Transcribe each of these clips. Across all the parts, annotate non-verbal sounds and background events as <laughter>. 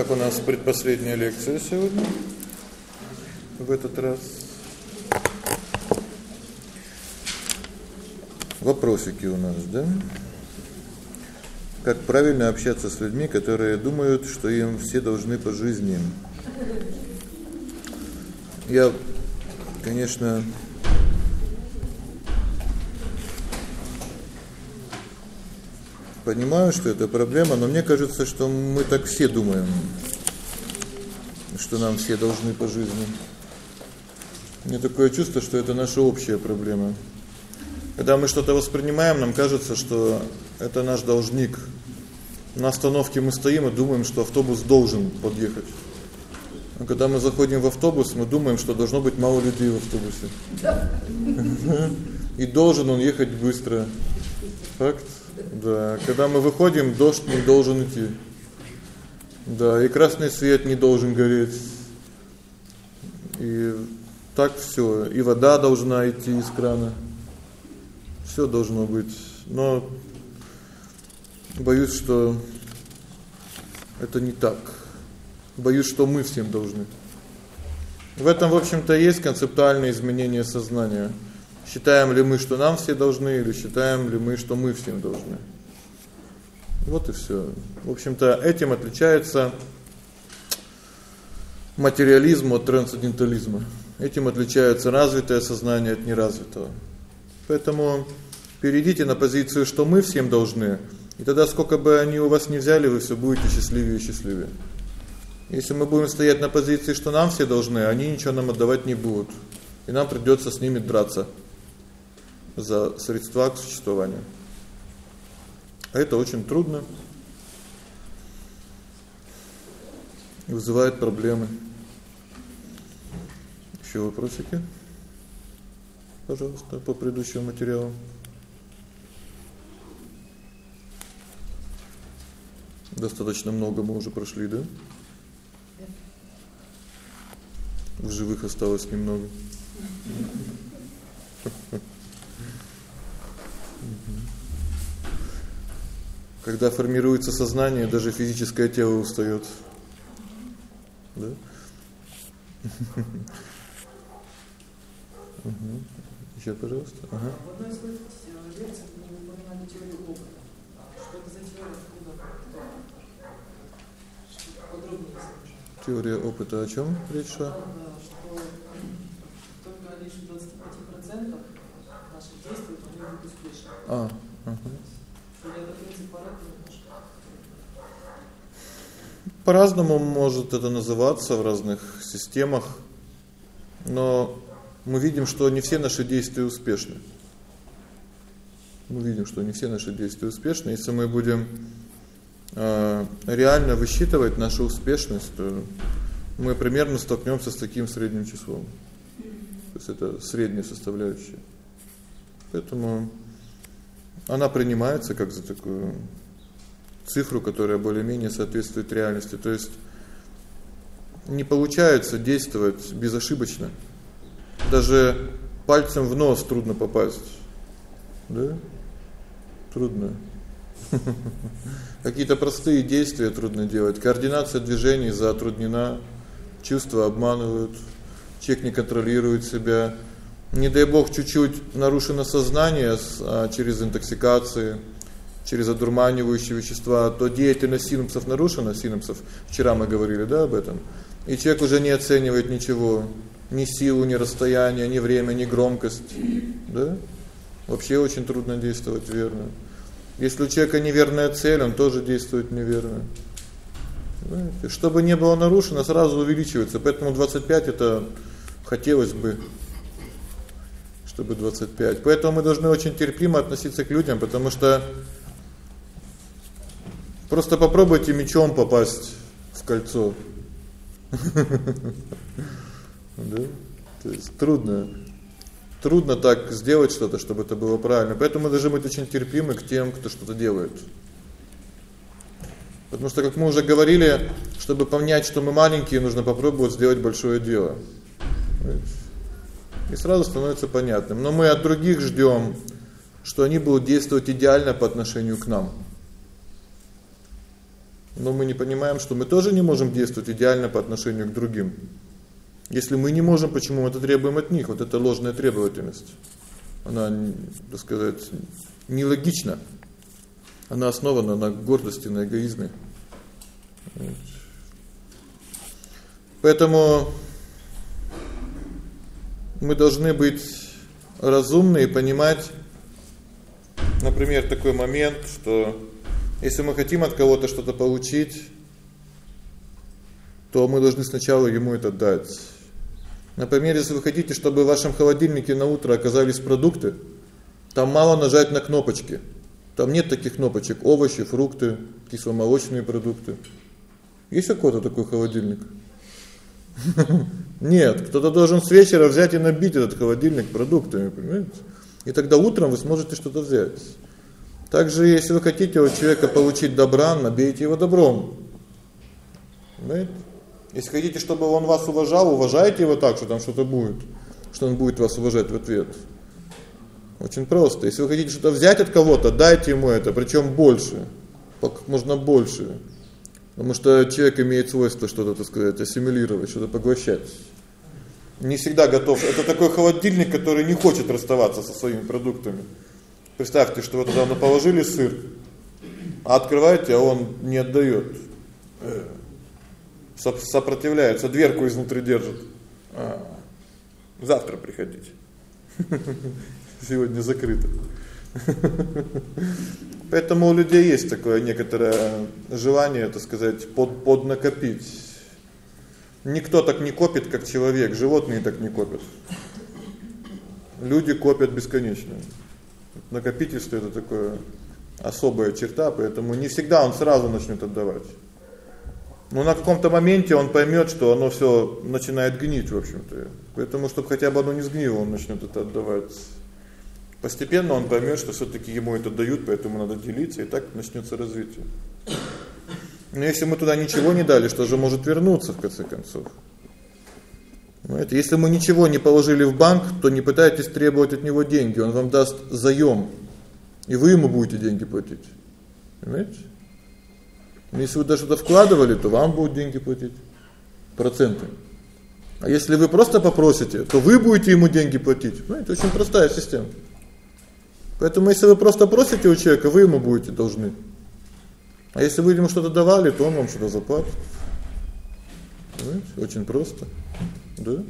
Итак, у нас предпоследняя лекция сегодня. В этот раз вопросики у нас, да? Как правильно общаться с людьми, которые думают, что им все должны по жизни? Я, конечно, понимаю, что это проблема, но мне кажется, что мы так все думаем, что нам все должны по жизни. Мне такое чувство, что это наша общая проблема. Когда мы что-то воспринимаем, нам кажется, что это наш должник. На остановке мы стоим и думаем, что автобус должен подъехать. А когда мы заходим в автобус, мы думаем, что должно быть мало людей в автобусе. И должен он ехать быстро. Факт. Да, когда мы выходим, дождь не должен идти. Да, и красный свет не должен гореть. И так всё, и вода должна идти из крана. Всё должно быть. Но боюсь, что это не так. Боюсь, что мы всем должны. В этом, в общем-то, есть концептуальное изменение сознания. Считаем ли мы, что нам все должны, или считаем ли мы, что мы всем должны? Вот и всё. В общем-то, этим отличается материализм от трансцендентализма. Этим отличается развитое сознание от неразвитого. Поэтому перейдите на позицию, что мы всем должны, и тогда сколько бы они у вас ни взяли, вы всё будете счастливее и счастливее. Если мы будем стоять на позиции, что нам все должны, они ничего нам отдавать не будут. И нам придётся с ними драться за средства к существованию. Это очень трудно. Вызывает проблемы. Ещё вопросики? Пожалуйста, по предыдущему материалу. Достаточно много мы уже прошли, да? В живых осталось немного. Когда формируется сознание, даже физическое тело устаёт. Да? Угу. Ещё, пожалуйста. Ага. В одной из лекций мы упоминали теорию опыта. Что это за теория, откуда? Подробнее расскажи. Теория опыта о чём речь шла? Что только лишь в 25% наших действий они будут успешны. А, ага. По-разному может это называться в разных системах. Но мы видим, что не все наши действия успешны. Мы видим, что не все наши действия успешны. Если мы будем э реально высчитывать нашу успешность, то мы примерно столкнёмся с таким средним числом. То есть это средняя составляющая. Поэтому она принимается как за такую цифру, которая более-менее соответствует реальности. То есть не получается действовать безошибочно. Даже пальцем в нос трудно попасть. Да? Трудно. <laughs> Какие-то простые действия трудно делать. Координация движений затруднена, чувства обманывают, человек не контролирует себя. Не дай бог чуть-чуть нарушено сознание а, через интоксикации, через одурманивающие вещества, то деятельность синапсов нарушена, синапсов. Вчера мы говорили, да, об этом. И человек уже не оценивает ничего ни силу, ни расстояние, ни время, ни громкость, да? Вообще очень трудно действовать верно. Если у человека неверная цель, он тоже действует неверно. Понимаете? Чтобы не было нарушено, сразу увеличивается. Поэтому 25 это хотелось бы чтобы 25. Поэтому мы должны очень терпимо относиться к людям, потому что просто попробуйте мечом попасть в кольцо. <laughs> Да? То есть трудно трудно так сделать что-то, чтобы это было правильно. Поэтому мы должны быть очень терпимы к тем, кто что-то делает. Потому что, как мы уже говорили, чтобы понять, что мы маленькие, нужно попробовать сделать большое дело. И сразу становится понятным. Но мы от других ждём, что они будут действовать идеально по отношению к нам. Но мы не понимаем, что мы тоже не можем действовать идеально по отношению к другим. Если мы не можем, почему мы это требуем от них? Вот это ложная требовательность. Она, так сказать, нелогична. Она основана на гордости, на эгоизме. Поэтому мы должны быть разумны и понимать, например, такой момент, что если мы хотим от кого-то что-то получить, то мы должны сначала ему это дать. Например, если вы хотите, чтобы в вашем холодильнике на утро оказались продукты, там мало нажать на кнопочки. Там нет таких кнопочек: овощи, фрукты, кисломолочные продукты. Есть какой-то такой холодильник? Нет, кто-то должен с вечера взять и набить этот холодильник продуктами, понимаете? И тогда утром вы сможете что-то взять. Также, если вы хотите у человека получить добра, набейте его добром. Понимаете? Если хотите, чтобы он вас уважал, уважайте его так, что там что-то будет, что он будет вас уважать в ответ. Очень просто. Если вы хотите что-то взять от кого-то, дайте ему это, причем больше. Как можно больше. Потому что человек имеет свойство что-то, так сказать, ассимилировать, что-то поглощать. Не всегда готов. Это такой холодильник, который не хочет расставаться со своими продуктами. Представьте, что вы туда положили сыр, а открываете, а он не отдаёт сопротивляется, дверку изнутри держит. А, завтра приходите. <laughs> Сегодня закрыто. <laughs> Поэтому у людей есть такое некоторое желание, так сказать, под поднакопить. Никто так не копит, как человек, животные так не копят. Люди копят бесконечно. Накопительство это такое особая черта, поэтому не всегда он сразу начнёт отдавать. Но на каком-то моменте он поймёт, что оно всё начинает гнить, в общем-то. Поэтому чтобы хотя бы оно не сгнило, он начнёт это отдавать. Постепенно он поймёт, что всё-таки ему это дают, поэтому надо делиться, и так начнётся развитие. Но если мы туда ничего не дали, что же может вернуться в конце концов? Знаете, если мы ничего не положили в банк, то не пытайтесь требовать от него деньги, он вам даст заём, и вы ему будете деньги платить. Понимаете? Но если вы даже что-то вкладывали, то вам будут деньги платить проценты. А если вы просто попросите, то вы будете ему деньги платить. Ну, это очень простая система. Поэтому если вы просто просите у человека, вы ему будете должны. А если вы ему что-то давали, то он вам что-то заплатит. Понимаете? Очень просто. Да?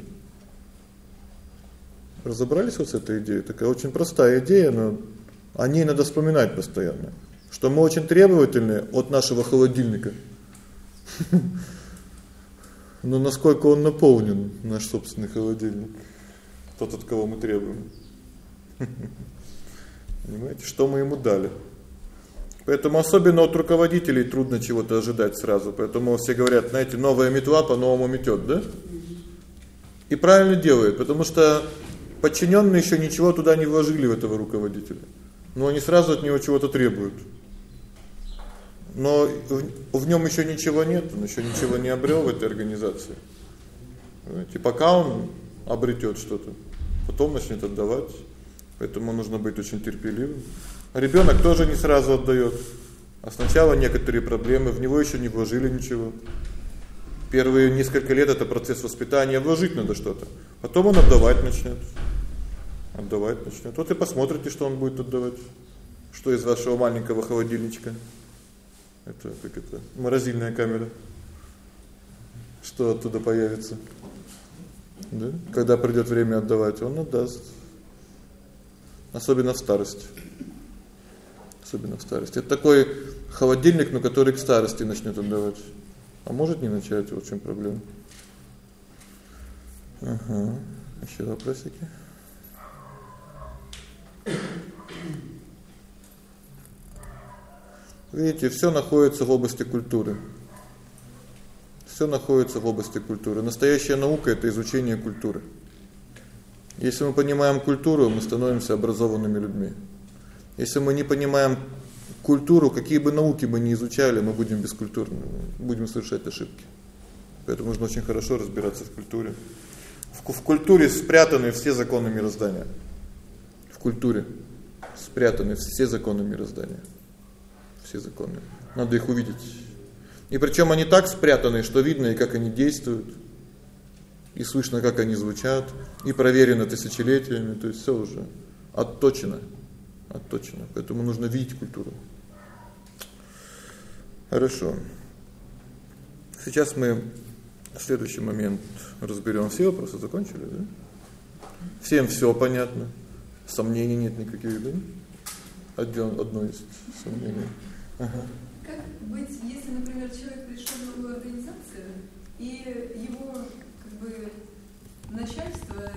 Разобрались вот с этой идеей? Такая очень простая идея, но о ней надо вспоминать постоянно что мы очень требовательны от нашего холодильника. <laughs> Но насколько он наполнен, наш собственный холодильник, тот, от кого мы требуем. <laughs> Понимаете, что мы ему дали? Поэтому особенно от руководителей трудно чего-то ожидать сразу. Поэтому все говорят, знаете, новая метла по-новому метёт, да? И правильно делают, потому что подчинённые ещё ничего туда не вложили в этого руководителя. Но они сразу от него чего-то требуют но в нём ещё ничего нет, он ещё ничего не обрёл в этой организации. Знаете, пока он обретёт что-то, потом начнёт отдавать. Поэтому нужно быть очень терпеливым. Ребёнок тоже не сразу отдаёт. А сначала некоторые проблемы, в него ещё не вложили ничего. Первые несколько лет это процесс воспитания, вложить надо что-то. Потом он отдавать начнёт. Отдавать начнёт. Вот и посмотрите, что он будет отдавать. Что из вашего маленького холодильничка это как это морозильная камера. Что оттуда появится? Да? Когда придёт время отдавать, он отдаст. Особенно в старости. Особенно в старости. Это такой холодильник, но который к старости начнёт отдавать. А может не начать, вот в чём проблема. Ага. Ещё вопросики? Видите, всё находится в области культуры. Всё находится в области культуры. Настоящая наука это изучение культуры. Если мы понимаем культуру, мы становимся образованными людьми. Если мы не понимаем культуру, какие бы науки мы ни изучали, мы будем бескультурными, будем совершать ошибки. Поэтому нужно очень хорошо разбираться в культуре. В, в культуре спрятаны все законы мироздания. В культуре спрятаны все законы мироздания все законы. Надо их увидеть. И причём они так спрятаны, что видно и как они действуют. И слышно, как они звучат, и проверено тысячелетиями, то есть всё уже отточено. Отточено. Поэтому нужно видеть культуру. Хорошо. Сейчас мы следующий момент разберём. Все вопросы закончили, да? Всем всё понятно. Сомнений нет никаких, да? Одно одно из сомнений. Ага. Как быть, если, например, человек пришел в новую организацию, и его начальство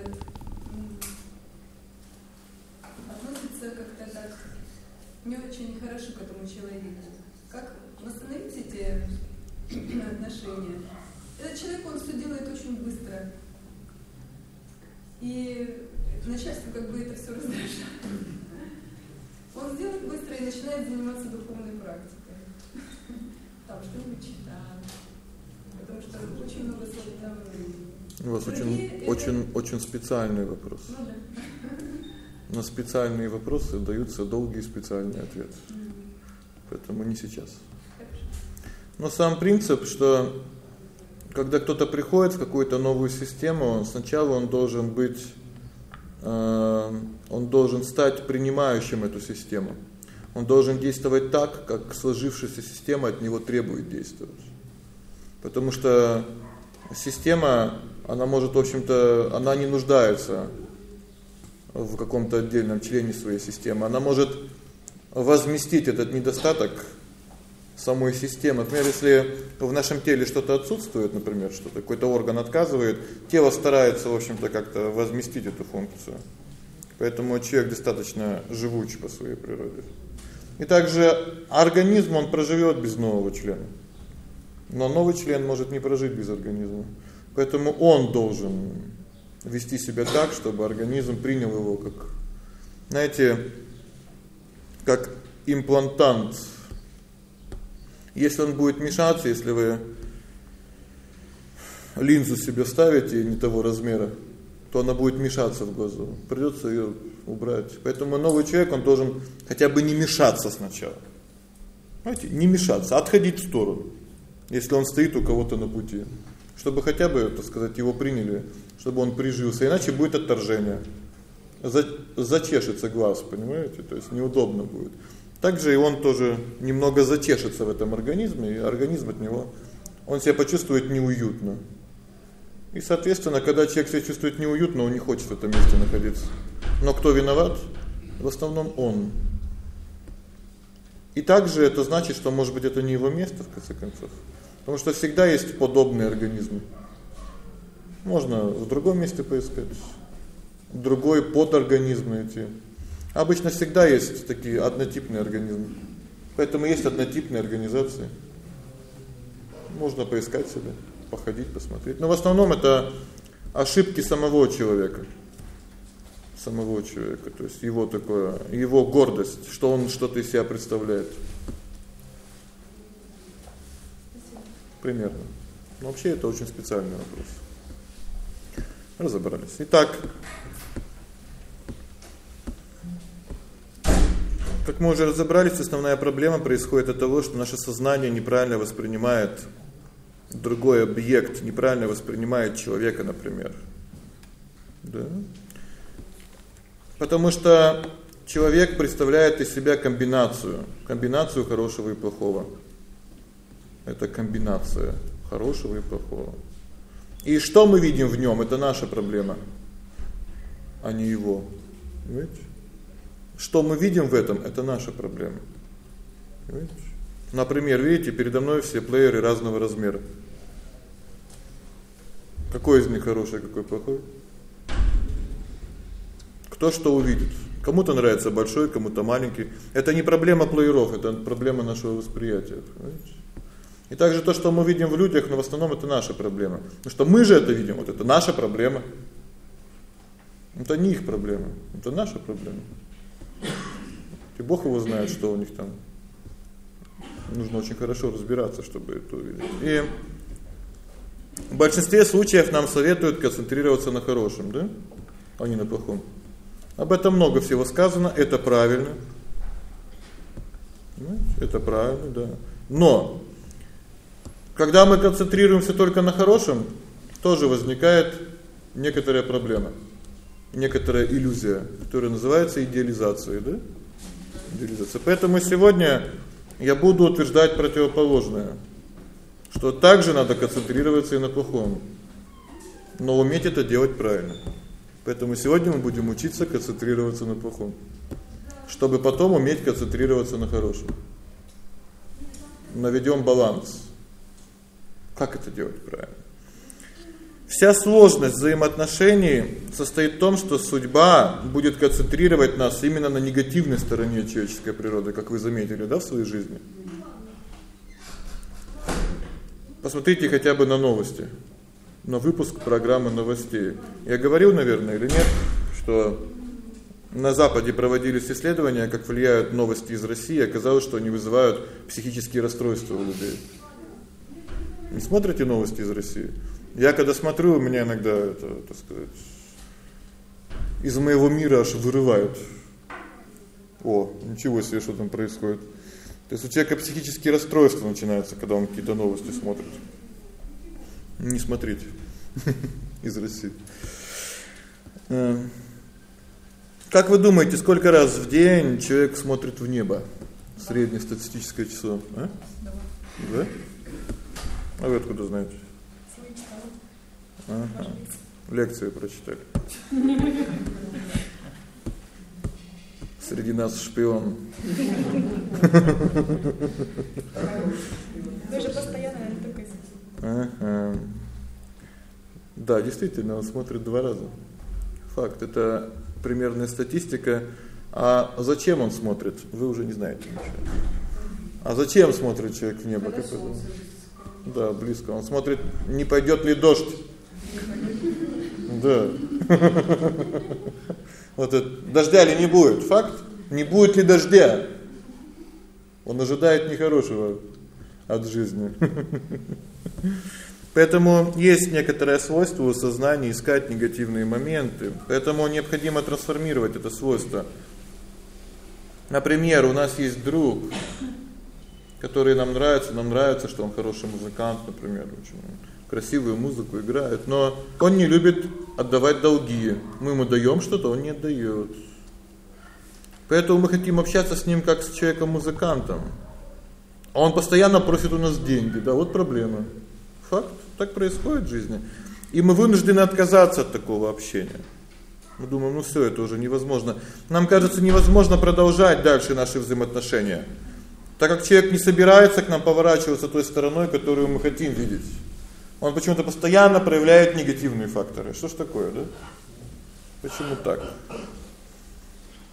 относится как-то так не очень хорошо к этому человеку. Как восстановить эти отношения? Этот человек, он все делает очень быстро. И начальство как бы это все раздражает. Он сделает быстро и начинает заниматься духовной практикой. Там что-нибудь читать. Потому что очень много свободного времени. У вас очень это... очень очень специальный вопрос. Ну да. На специальные вопросы даются долгие специальные ответы. Mm. Поэтому не сейчас. Но сам принцип, что когда кто-то приходит в какую-то новую систему, сначала он должен быть э он должен стать принимающим эту систему. Он должен действовать так, как сложившаяся система от него требует действовать. Потому что система, она может, в общем-то, она не нуждается в каком-то отдельном члене своей системы. Она может возместить этот недостаток самой системы. Например, если в нашем теле что-то отсутствует, например, что-то какой-то орган отказывает, тело старается, в общем-то, как-то возместить эту функцию. Поэтому человек достаточно живуч по своей природе. И также организм он проживёт без нового члена. Но новый член может не прожить без организма. Поэтому он должен вести себя так, чтобы организм принял его как знаете, как имплантант если он будет мешаться, если вы линзу себе ставите не того размера, то она будет мешаться в глазу. Придётся её убрать. Поэтому новый человек, он должен хотя бы не мешаться сначала. Знаете, не мешаться, отходить в сторону. Если он стоит у кого-то на пути, чтобы хотя бы, так сказать, его приняли, чтобы он прижился, иначе будет отторжение. За зачешется глаз, понимаете? То есть неудобно будет. Также и он тоже немного затешится в этом организме, и организм от него он себя почувствует неуютно. И, соответственно, когда человек себя чувствует неуютно, он не хочет в этом месте находиться. Но кто виноват? В основном он. И также это значит, что, может быть, это не его место в конце концов. Потому что всегда есть подобные организмы. Можно в другом месте поискать. Другой подорганизм эти Обычно всегда есть такие однотипные организмы. Поэтому есть однотипные организации. Можно поискать себе, походить, посмотреть. Но в основном это ошибки самого человека. Самого человека, то есть его такое, его гордость, что он что-то из себя представляет. Примерно. Но вообще это очень специальный вопрос. Разобрались. Итак, Как мы уже разобрались, основная проблема происходит от того, что наше сознание неправильно воспринимает другой объект, неправильно воспринимает человека, например. Да? Потому что человек представляет из себя комбинацию, комбинацию хорошего и плохого. Это комбинация хорошего и плохого. И что мы видим в нём это наша проблема, а не его. Понимаете? Что мы видим в этом это наша проблема. Понимаете? Например, видите, передо мной все плееры разного размера. Какой из них хороший, какой плохой? Кто что увидит? Кому-то нравится большой, кому-то маленький. Это не проблема плееров, это проблема нашего восприятия, понимаете? И также то, что мы видим в людях, но в основном это наша проблема. Потому что мы же это видим, вот это наша проблема. Это не их проблема, это наша проблема. И Бог его знает, что у них там. Нужно очень хорошо разбираться, чтобы это увидеть. И в большинстве случаев нам советуют концентрироваться на хорошем, да? А не на плохом. Об этом много всего сказано, это правильно. Ну, это правильно, да. Но Когда мы концентрируемся только на хорошем, тоже возникает некоторая проблема. Некоторая иллюзия, которая называется идеализацией, да? Идеализация. Поэтому сегодня я буду утверждать противоположное, что также надо концентрироваться и на плохом, но уметь это делать правильно. Поэтому сегодня мы будем учиться концентрироваться на плохом, чтобы потом уметь концентрироваться на хорошем. Наведём баланс. Как это делать правильно? Вся сложность взаимоотношений состоит в том, что судьба будет концентрировать нас именно на негативной стороне человеческой природы, как вы заметили, да, в своей жизни. Посмотрите хотя бы на новости. На выпуск программы новостей. Я говорил, наверное, или нет, что на западе проводились исследования, как влияют новости из России, оказалось, что они вызывают психические расстройства у людей. Не смотрите новости из России? Я когда смотрю, у меня иногда это, так сказать, из моего мира аж вырывают. О, ничего себе, что там происходит. То есть у человека психические расстройства начинаются, когда он какие-то новости смотрит. Не смотрите <laughs> из России. Э, как вы думаете, сколько раз в день человек смотрит в небо? Среднестатистическое число, а? Да? А вы откуда знаете? Ага. Лекцию прочитали. Среди нас шпион. Вы же постоянно только Ага. Да, действительно, он смотрит два раза. Факт это примерная статистика. А зачем он смотрит? Вы уже не знаете ничего. А зачем смотрит человек в небо, как думаете? Да, близко. Он смотрит, не пойдет ли дождь. Да. <laughs> Вот это дождя ли не будет? Факт. Не будет ли дождя? Он ожидает нехорошего от жизни. <laughs> Поэтому есть некоторое свойство у сознания искать негативные моменты. Поэтому необходимо трансформировать это свойство. Например, у нас есть друг, который нам нравится, нам нравится, что он хороший музыкант, например, очень красивую музыку играет, но он не любит отдавать долги. Мы ему даём что-то, он не отдаёт. Поэтому мы хотим общаться с ним как с человеком-музыкантом. А он постоянно просит у нас деньги. Да, вот проблема. Факт, так происходит в жизни. И мы вынуждены отказаться от такого общения. Мы думаем, ну всё, это уже невозможно. Нам кажется, невозможно продолжать дальше наши взаимоотношения так как человек не собирается к нам поворачиваться той стороной, которую мы хотим видеть. Он почему-то постоянно проявляет негативные факторы. Что ж такое, да? Почему так?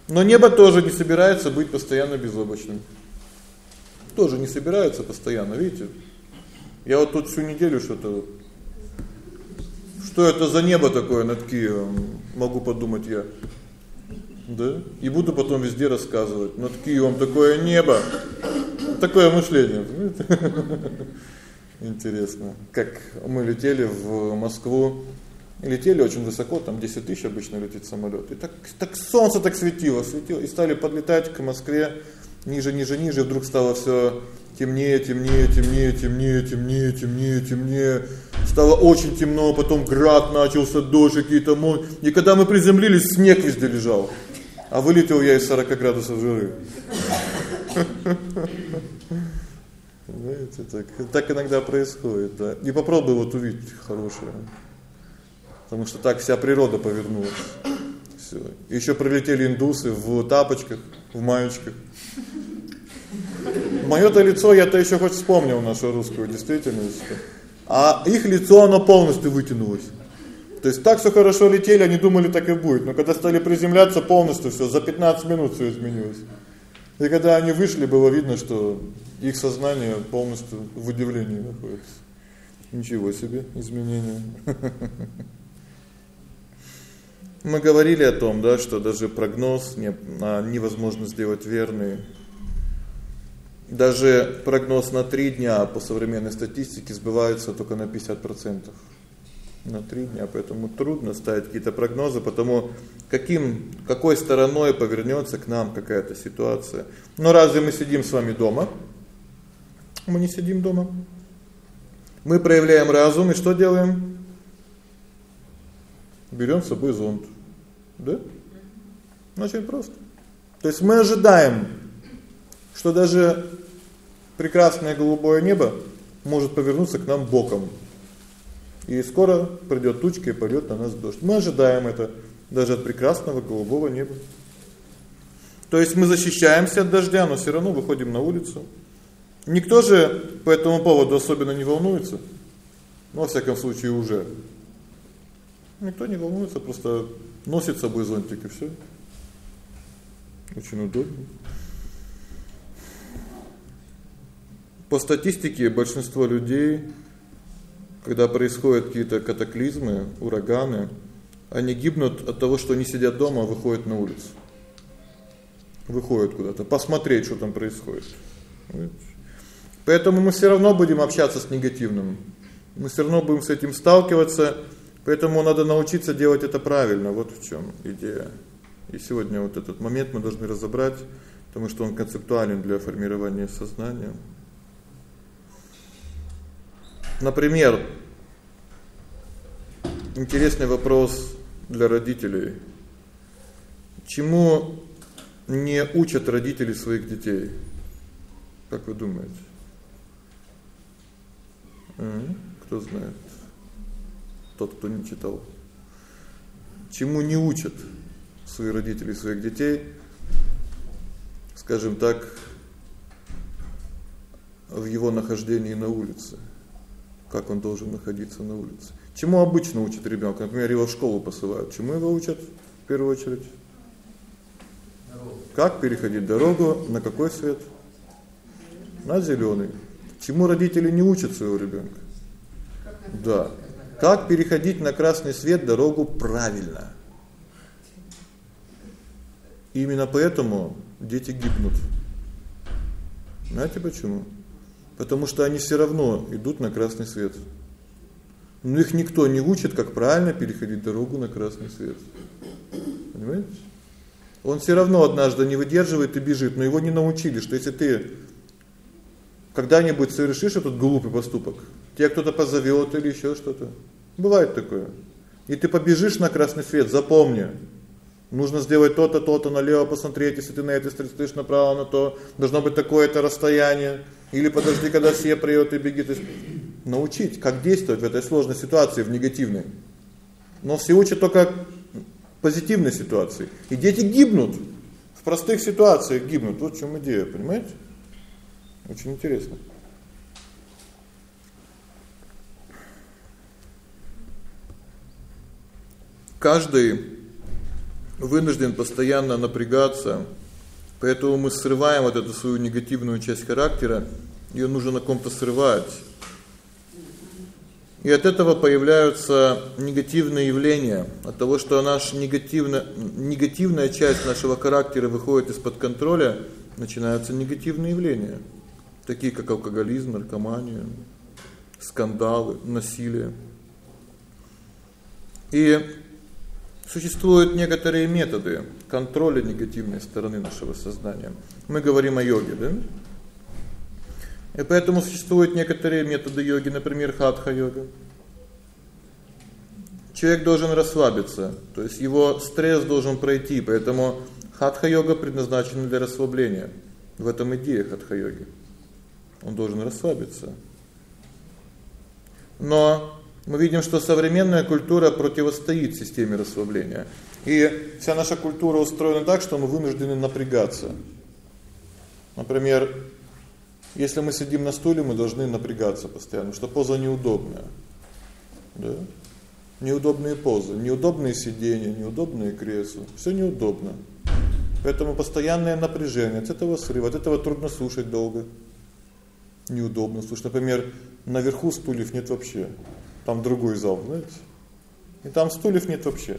Но небо тоже не собирается быть постоянно безоблачным. Тоже не собирается постоянно, видите? Я вот тут всю неделю что-то Что это за небо такое над Киевом? Могу подумать я. Да? И буду потом везде рассказывать. Над Киевом такое небо. Такое мышление, Интересно. Как мы летели в Москву, летели очень высоко, там 10 тысяч обычно летит самолёт. И так так солнце так светило, светило, и стали подлетать к Москве ниже, ниже, ниже, вдруг стало всё темнее, темнее, темнее, темнее, темнее, темнее, темнее. Стало очень темно, потом град начался, дождь какие-то, и когда мы приземлились, снег везде лежал. А вылетел я из 40 градусов жары. Знаете, так так иногда происходит, да. Не попробуй вот увидеть хорошее. Потому что так вся природа повернулась. Всё. Ещё прилетели индусы в тапочках, в маечках. Моё-то лицо я-то ещё хоть вспомнил нашу русскую действительность. А их лицо оно полностью вытянулось. То есть так всё хорошо летели, они думали, так и будет. Но когда стали приземляться, полностью всё за 15 минут всё изменилось. И когда они вышли, было видно, что их сознание полностью в удивлении находится. Ничего себе изменения. Мы говорили о том, да, что даже прогноз не а, невозможно сделать верный. Даже прогноз на 3 дня по современной статистике сбывается только на 50% на 3 дня, поэтому трудно ставить какие-то прогнозы, потому каким какой стороной повернётся к нам какая-то ситуация. Но разве мы сидим с вами дома? Мы не сидим дома. Мы проявляем разум и что делаем? Берём с собой зонт. Да? Ну, очень просто. То есть мы ожидаем, что даже прекрасное голубое небо может повернуться к нам боком. И скоро придёт тучка и пойдёт на нас дождь. Мы ожидаем это даже от прекрасного голубого неба. То есть мы защищаемся от дождя, но всё равно выходим на улицу. Никто же по этому поводу особенно не волнуется. Ну, во всяком случае, уже. Никто не волнуется, просто носит с собой зонтик и всё. Очень удобно. По статистике большинство людей, когда происходят какие-то катаклизмы, ураганы, они гибнут от того, что они сидят дома, а выходят на улицу. Выходят куда-то посмотреть, что там происходит. Поэтому мы всё равно будем общаться с негативным. Мы всё равно будем с этим сталкиваться, поэтому надо научиться делать это правильно. Вот в чём идея. И сегодня вот этот момент мы должны разобрать, потому что он концептуален для формирования сознания. Например, интересный вопрос для родителей. Чему не учат родители своих детей? Как вы думаете? Кто знает? Тот, кто не читал. Чему не учат свои родители своих детей? Скажем так, в его нахождении на улице как он должен находиться на улице. Чему обычно учат ребёнка? Например, его в школу посылают. Чему его учат в первую очередь? Как переходить дорогу, на какой свет? На зелёный. Чему родители не учат своего ребёнка? Да. Как переходить на красный свет дорогу правильно? Именно поэтому дети гибнут. Знаете почему? Потому что они всё равно идут на красный свет. Но их никто не учит, как правильно переходить дорогу на красный свет. Понимаете? Он всё равно однажды не выдерживает и бежит, но его не научили, что если ты когда-нибудь совершишь этот глупый поступок, тебя кто-то позовёт или ещё что-то. Бывает такое. И ты побежишь на красный свет, запомни. Нужно сделать то-то, то-то, налево посмотреть, если ты на стороне стоишь направо, на то должно быть такое-то расстояние. Или подожди, когда все приедут и беги, есть научить, как действовать в этой сложной ситуации, в негативной. Но все учат только позитивной ситуации. И дети гибнут. В простых ситуациях гибнут. Вот в чём идея, понимаете? Очень интересно. Каждый вынужден постоянно напрягаться Поэтому мы срываем вот эту свою негативную часть характера, её нужно на ком-то срывать. И от этого появляются негативные явления, от того, что наша негативная негативная часть нашего характера выходит из-под контроля, начинаются негативные явления, такие как алкоголизм, наркомания, скандалы, насилие. И Существуют некоторые методы контроля негативной стороны нашего сознания. Мы говорим о йоге, да? И поэтому существуют некоторые методы йоги, например, хатха-йога. Человек должен расслабиться, то есть его стресс должен пройти, поэтому хатха-йога предназначена для расслабления. В этом идея хатха-йоги. Он должен расслабиться. Но мы видим, что современная культура противостоит системе расслабления. И вся наша культура устроена так, что мы вынуждены напрягаться. Например, если мы сидим на стуле, мы должны напрягаться постоянно, что поза неудобная. Да? Неудобные позы, неудобные сидения, неудобные кресла. Всё неудобно. Поэтому постоянное напряжение, от этого срыва, от этого трудно слушать долго. Неудобно слушать. Например, наверху стульев нет вообще. Там другой зал, знаете? И там стульев нет вообще.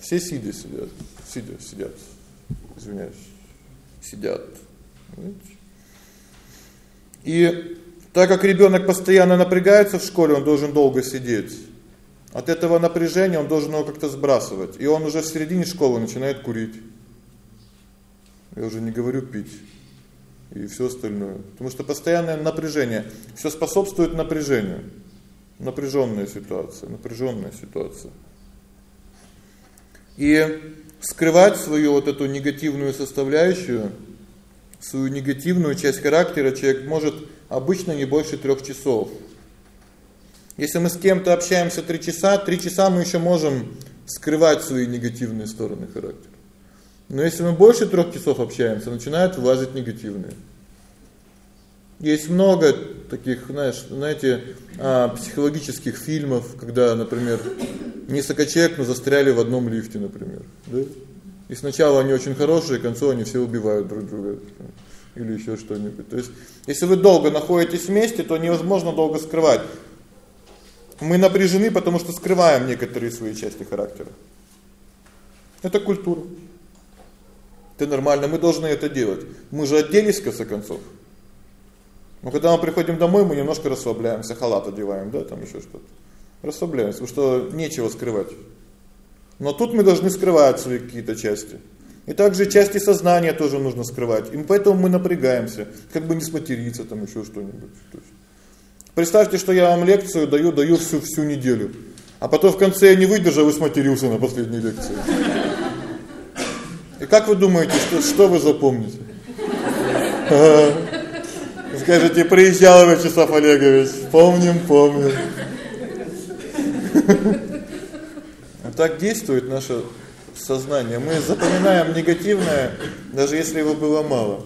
Все сидя сидят, сидя сидят. Извиняюсь. Сидят. Знаете? И так как ребёнок постоянно напрягается в школе, он должен долго сидеть. От этого напряжения он должен его как-то сбрасывать. И он уже в середине школы начинает курить. Я уже не говорю пить. и всё остальное. Потому что постоянное напряжение всё способствует напряжению. Напряжённая ситуация, напряжённая ситуация. И скрывать свою вот эту негативную составляющую, свою негативную часть характера человек может обычно не больше 3 часов. Если мы с кем-то общаемся 3 часа, 3 часа мы ещё можем скрывать свои негативные стороны характера. Но если мы больше 3 часов общаемся, начинают вылазить негативные. Есть много таких, знаешь, знаете, а, психологических фильмов, когда, например, несколько человек, но застряли в одном лифте, например, да? И сначала они очень хорошие, к концу они все убивают друг друга или ещё что-нибудь. То есть, если вы долго находитесь вместе, то невозможно долго скрывать. Мы напряжены, потому что скрываем некоторые свои части характера. Это культура. Это нормально, мы должны это делать. Мы же оделись в конце концов. Но когда мы приходим домой, мы немножко расслабляемся, халат одеваем, да, там ещё что-то. Расслабляемся, потому что нечего скрывать. Но тут мы должны скрывать свои какие-то части. И также части сознания тоже нужно скрывать. И поэтому мы напрягаемся, как бы не сматериться там ещё что-нибудь. Представьте, что я вам лекцию даю, даю всю всю неделю. А потом в конце я не выдержал и сматерился на последней лекции. И как вы думаете, что что вы запомните? Скажите, приезжал Вячеслав Олегович. Помним, помним. А так действует наше сознание. Мы запоминаем негативное, даже если его было мало.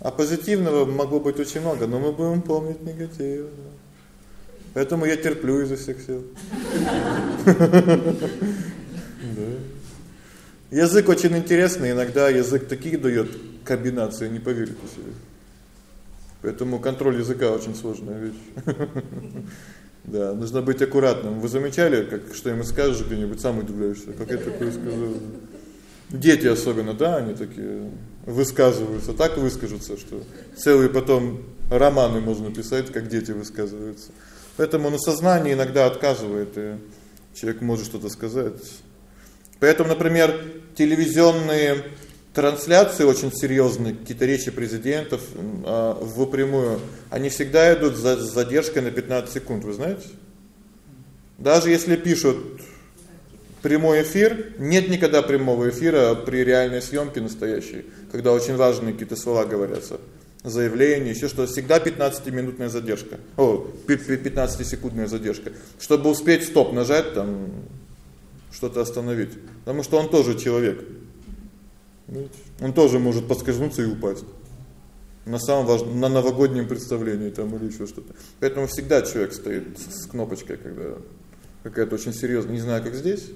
А позитивного могло быть очень много, но мы будем помнить негатив. Поэтому я терплю изо всех сил. Да. Язык очень интересный, иногда язык такие даёт комбинации, не поверите себе. Поэтому контроль языка очень сложная вещь. <laughs> Да, нужно быть аккуратным. Вы замечали, как что ему скажешь где-нибудь, сам удивляешься, как я такое сказал. Дети особенно, да, они такие высказываются, так выскажутся, что целые потом романы можно писать, как дети высказываются. Поэтому на сознание иногда отказывает, и человек может что-то сказать. Поэтому, например, телевизионные трансляции очень серьёзные, какие-то речи президентов э в прямую, они всегда идут с задержкой на 15 секунд, вы знаете? Даже если пишут прямой эфир, нет никогда прямого эфира при реальной съёмке настоящей, когда очень важные какие-то слова говорятся заявление, ещё что всегда 15-минутная задержка. О, 15-секундная задержка, чтобы успеть стоп нажать там что-то остановить. Потому что он тоже человек. Он тоже может подскользнуться и упасть. На самом важном на новогоднем представлении там или ещё что-то. Поэтому всегда человек стоит с кнопочкой, когда какая-то очень серьёзная, не знаю, как здесь,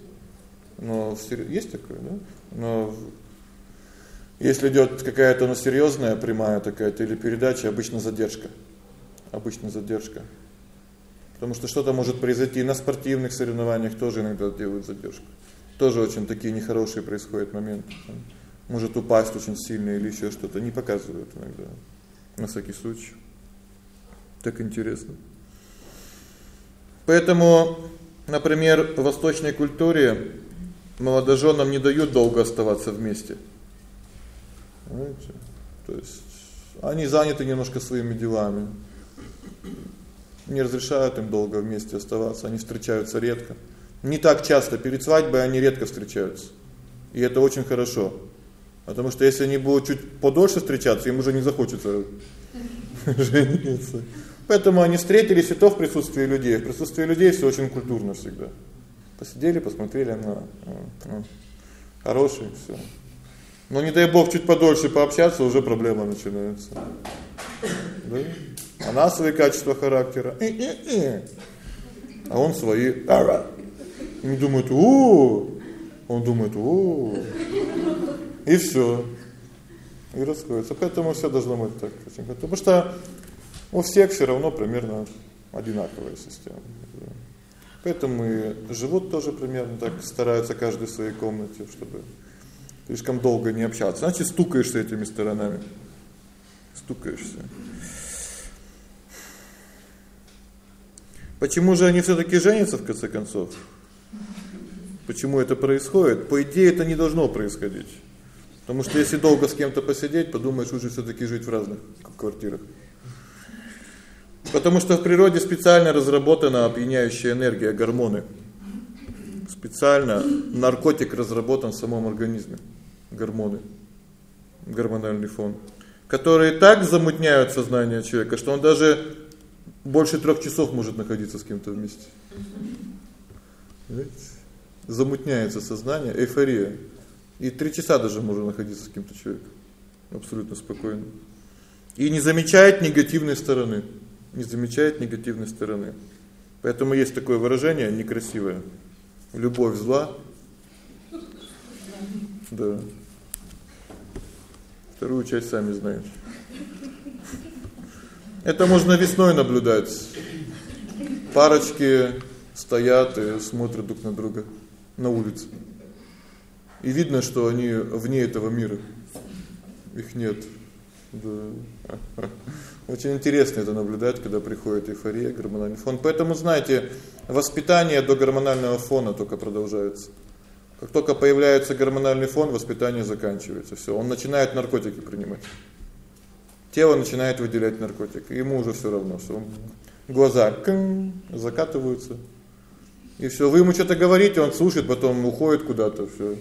но есть такое, да? Но если идёт какая-то ну серьёзная прямая такая телепередача, обычно задержка. Обычно задержка. Потому что что-то может произойти на спортивных соревнованиях тоже иногда делают задержку. Тоже очень такие нехорошие происходят моменты. Может упасть очень сильно или ещё что-то, не показывают иногда. На всякий случай. Так интересно. Поэтому, например, в восточной культуре молодоженам не дают долго оставаться вместе. Понимаете? То есть они заняты немножко своими делами. Не разрешают им долго вместе оставаться, они встречаются редко. Не так часто перед свадьбой они редко встречаются. И это очень хорошо. Потому что если они будут чуть подольше встречаться, им уже не захочется <laughs> жениться. Поэтому они встретились и то в присутствии людей. В присутствии людей всё очень культурно всегда. Посидели, посмотрели на, на хороший всё. Но не дай бог чуть подольше пообщаться, уже проблема начинается. Да? Она свои качества характера. А он свои. Не думает: "У!" Он думает: "У!" И всё. И расходятся. Поэтому всё должно быть так, потому что у всех всё равно примерно одинаковая система. Поэтому и живут тоже примерно так, стараются каждый в своей комнате, чтобы слишком долго не общаться. Значит, стукаешься этими сторонами. Стукаешься. Почему же они всё-таки женятся в конце концов? Почему это происходит? По идее это не должно происходить. Потому что если долго с кем-то посидеть, подумаешь, лучше все таки жить в разных квартирах. Потому что в природе специально разработана опьяняющая энергия, гормоны. Специально наркотик разработан в самом организме. Гормоны. Гормональный фон, которые так замутняют сознание человека, что он даже больше трех часов может находиться с кем-то вместе. Замутняется сознание, эйфория. И три часа даже можно находиться с кем-то человеком абсолютно спокойно. И не замечает негативной стороны. Не замечает негативной стороны. Поэтому есть такое выражение некрасивое. Любовь зла. Да. Вторую часть сами знаете. Это можно весной наблюдать. Парочки стоят и смотрят друг на друга на улице. И видно, что они вне этого мира. Их нет. Да. <laughs> Очень интересно это наблюдать, когда приходит эйфория, гормональный фон. Поэтому, знаете, воспитание до гормонального фона только продолжается. Как только появляется гормональный фон, воспитание заканчивается. Всё, он начинает наркотики принимать. Тело начинает выделять наркотик. Ему уже всё равно, что глаза кын, закатываются. И всё, вы ему что-то говорите, он слушает, потом уходит куда-то, всё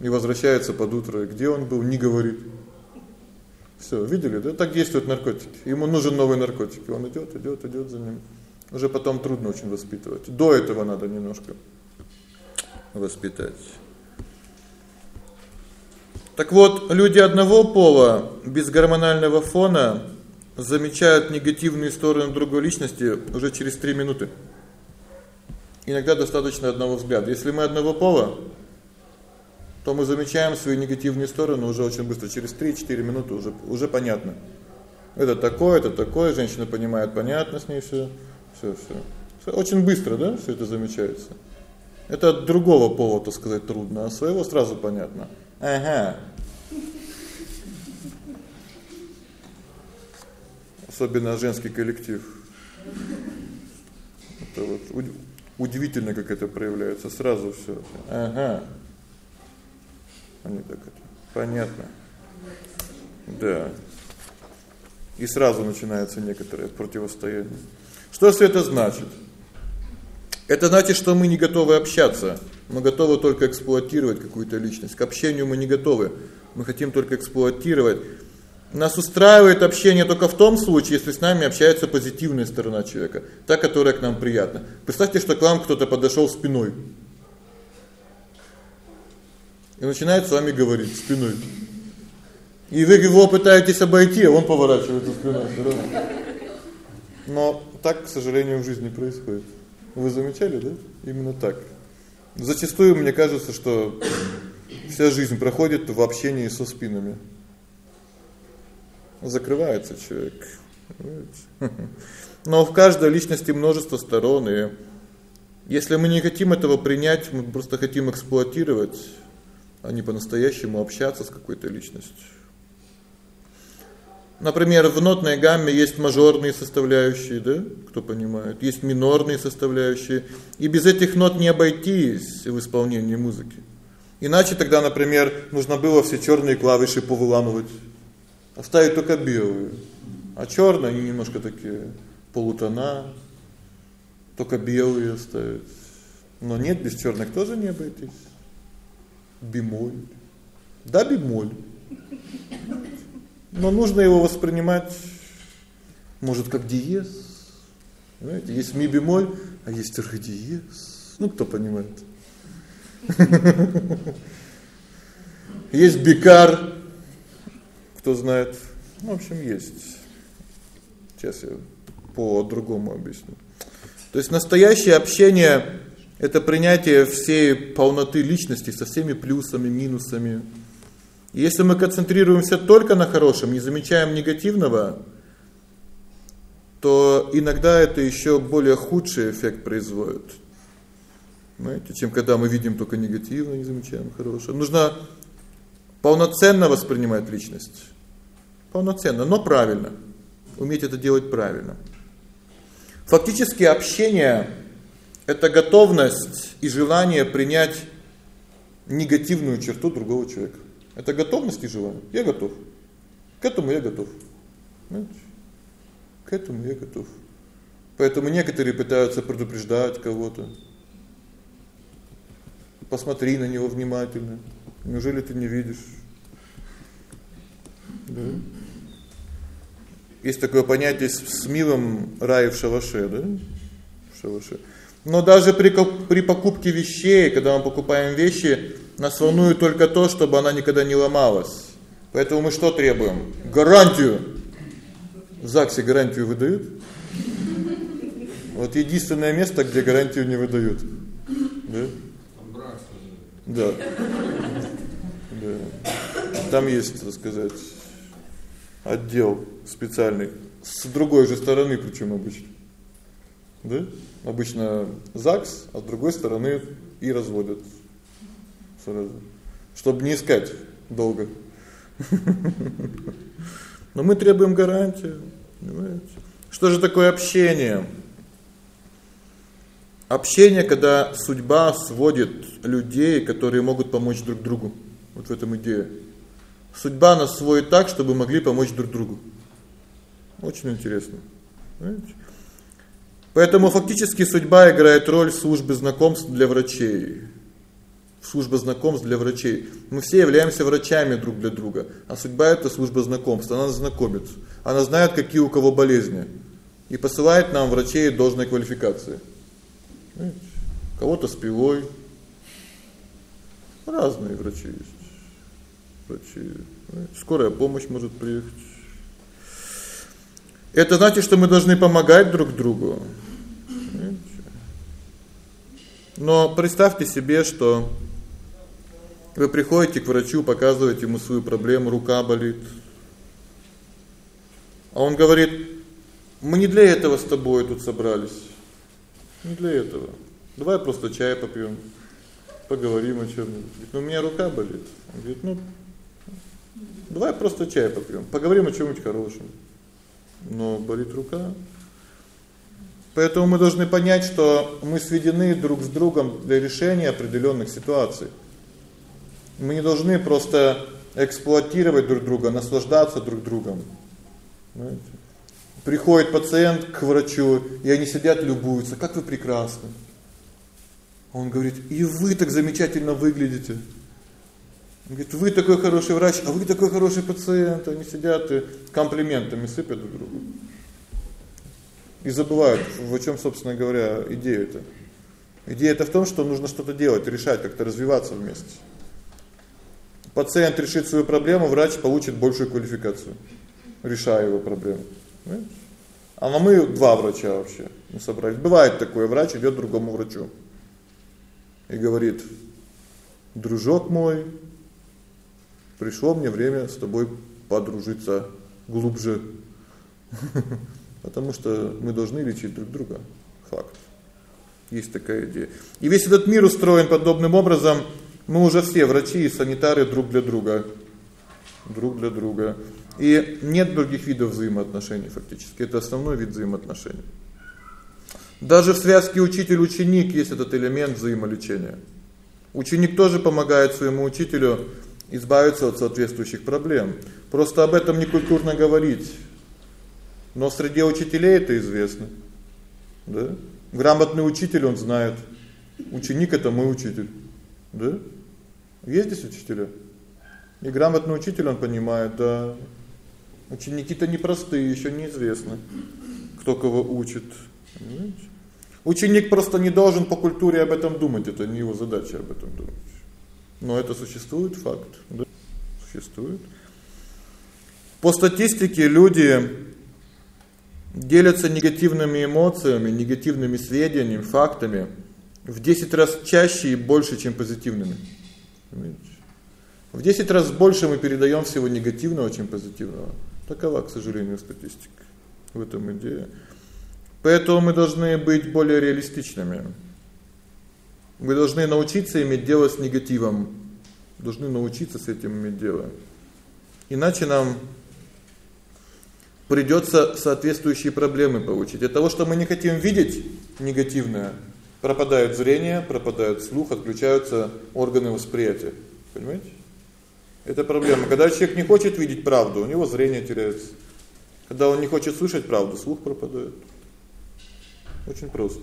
и возвращается под утро. Где он был, не говорит. Всё, видели, да? Так действуют наркотики. Ему нужен новый наркотик, и он идёт, идёт, идёт за ним. Уже потом трудно очень воспитывать. До этого надо немножко воспитать. Так вот, люди одного пола без гормонального фона замечают негативные стороны другой личности уже через 3 минуты. Иногда достаточно одного взгляда. Если мы одного пола, то мы замечаем свои негативные стороны уже очень быстро, через 3-4 минуты уже уже понятно. Это такое, это такое, женщина понимает, понятно с ней всё. Всё, всё. Очень быстро, да, всё это замечается. Это от другого так сказать, трудно, а своего сразу понятно. Ага. Особенно женский коллектив. Это вот удивительно, как это проявляется, сразу всё. Ага. Они так это. Понятно. Да. И сразу начинается некоторое противостояние. Что все это значит? Это значит, что мы не готовы общаться. Мы готовы только эксплуатировать какую-то личность. К общению мы не готовы. Мы хотим только эксплуатировать. Нас устраивает общение только в том случае, если с нами общается позитивная сторона человека, та, которая к нам приятна. Представьте, что к вам кто-то подошёл спиной и начинает с вами говорить спиной. И вы его пытаетесь обойти, а он поворачивается спиной. Но так, к сожалению, в жизни происходит. Вы замечали, да? Именно так. Зачастую мне кажется, что вся жизнь проходит в общении со спинами. Закрывается человек. Но в каждой личности множество сторон, и если мы не хотим этого принять, мы просто хотим эксплуатировать а не по-настоящему общаться с какой-то личностью. Например, в нотной гамме есть мажорные составляющие, да? Кто понимает? Есть минорные составляющие, и без этих нот не обойтись в исполнении музыки. Иначе тогда, например, нужно было все чёрные клавиши повыламывать, оставить только белые. А чёрные они немножко такие полутона, только белые оставить. Но нет, без чёрных тоже не обойтись бемоль. Да, бемоль. Но нужно его воспринимать может как диез. Знаете, есть ми бемоль, а есть ре диез. Ну кто понимает? <laughs> Есть бикар. Кто знает? Ну, в общем, есть. Сейчас я по-другому объясню. То есть настоящее общение это принятие всей полноты личности со всеми плюсами, минусами. И если мы концентрируемся только на хорошем, не замечаем негативного, то иногда это ещё более худший эффект производит. Знаете, чем когда мы видим только негативное, не замечаем хорошее. Нужно полноценно воспринимать личность. Полноценно, но правильно. Уметь это делать правильно. Фактически общение это готовность и желание принять негативную черту другого человека. Это готовность и желание. Я готов. К этому я готов. Понимаете? К этому я готов. Поэтому некоторые пытаются предупреждать кого-то. Посмотри на него внимательно. Неужели ты не видишь? Да. Есть такое понятие с милым рай в шалаше, да? В шалаше. Но даже при при покупке вещей, когда мы покупаем вещи, нас волнует только то, чтобы она никогда не ломалась. Поэтому мы что требуем? Гарантию. В ЗАГСе гарантию выдают? Вот единственное место, где гарантию не выдают. Да? Да. Да. Там есть, так сказать, отдел специальный с другой же стороны, причем обычно. Да? Обычно ЗАГС, а с другой стороны и разводят сразу, чтобы не искать долго. <laughs> Но мы требуем гарантию, понимаете? Что же такое общение? Общение, когда судьба сводит людей, которые могут помочь друг другу. Вот в этом идея. Судьба нас сводит так, чтобы могли помочь друг другу. Очень интересно. Понимаете? Поэтому фактически судьба играет роль службы знакомств для врачей. Служба знакомств для врачей. Мы все являемся врачами друг для друга, а судьба это служба знакомств. Она нас знакомит. Она знает, какие у кого болезни и посылает нам врачей должной квалификации. Кого-то с пилой. Разные врачи есть. Врачи. Скорая помощь может приехать. Это значит, что мы должны помогать друг другу. Но представьте себе, что вы приходите к врачу, показываете ему свою проблему, рука болит. А он говорит: "Мы не для этого с тобой тут собрались. Не для этого. Давай просто чай попьём, поговорим о чём-нибудь". "Ну, у меня рука болит". Он говорит: "Ну, давай просто чай попьём, поговорим о чём-нибудь хорошем". Но болит рука. Поэтому мы должны понять, что мы сведены друг с другом для решения определённых ситуаций. Мы не должны просто эксплуатировать друг друга, наслаждаться друг другом. Понимаете? Приходит пациент к врачу, и они сидят, любуются: "Как вы прекрасны". Он говорит: "И вы так замечательно выглядите". Он говорит: "Вы такой хороший врач, а вы такой хороший пациент". Они сидят и комплиментами сыпят друг другу. И забывают, в чём, собственно говоря, идея-то. Идея это в том, что нужно что-то делать, решать, как-то развиваться вместе. Пациент решит свою проблему, врач получит большую квалификацию, решая его проблему. А мы два врача вообще. Мы собрались. Бывает такое, врач идёт к другому врачу и говорит: "Дружок мой, пришло мне время с тобой подружиться глубже". <laughs> Потому что мы должны лечить друг друга. Факт. Есть такая идея. И весь этот мир устроен подобным образом, мы уже все врачи и санитары друг для друга. Друг для друга. И нет других видов взаимоотношений фактически. Это основной вид взаимоотношений. Даже в связке учитель-ученик есть этот элемент взаимолечения. Ученик тоже помогает своему учителю избавиться от соответствующих проблем. Просто об этом не культурно говорить. Но среди учителей это известно. Да? Грамотный учитель, он знает. Ученик это мой учитель. Да? Есть здесь учителя? И грамотный учитель, он понимает, да. Ученики-то непростые, ещё неизвестно, кто кого учит. Понимаете? Ученик просто не должен по культуре об этом думать, это не его задача об этом думать. Но это существует факт, да? Существует. По статистике люди делятся негативными эмоциями, негативными сведениями, фактами в 10 раз чаще и больше, чем позитивными. В 10 раз больше мы передаём всего негативного, чем позитивного. Такова, к сожалению, статистика. В этом идея. Поэтому мы должны быть более реалистичными. Мы должны научиться иметь дело с негативом. Должны научиться с этим иметь дело. Иначе нам придётся соответствующие проблемы получить. От того, что мы не хотим видеть негативное, пропадает зрение, пропадает слух, отключаются органы восприятия. Понимаете? Это проблема. Когда человек не хочет видеть правду, у него зрение теряется. Когда он не хочет слышать правду, слух пропадает. Очень просто.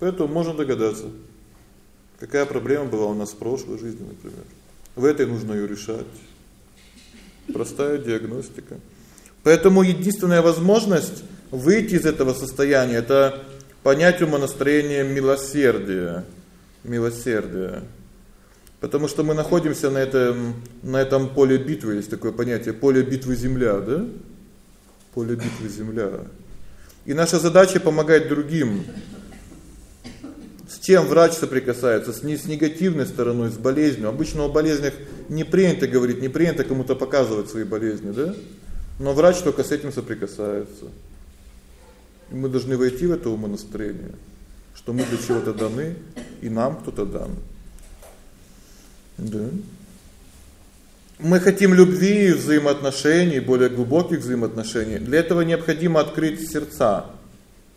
Поэтому можно догадаться, какая проблема была у нас в прошлой жизни, например. В этой нужно её решать. Простая диагностика. Поэтому единственная возможность выйти из этого состояния это понять умонастроение милосердия. Милосердия. Потому что мы находимся на этом на этом поле битвы, есть такое понятие поле битвы земля, да? Поле битвы земля. И наша задача помогать другим. С чем врач соприкасается? С не с негативной стороной, с болезнью. Обычно о болезнях не принято говорить, не принято кому-то показывать свои болезни, да? Но врач только с этим соприкасается. И мы должны войти в это умонастроение, что мы для чего-то даны, и нам кто-то дан. Да. Мы хотим любви, взаимоотношений, более глубоких взаимоотношений. Для этого необходимо открыть сердца.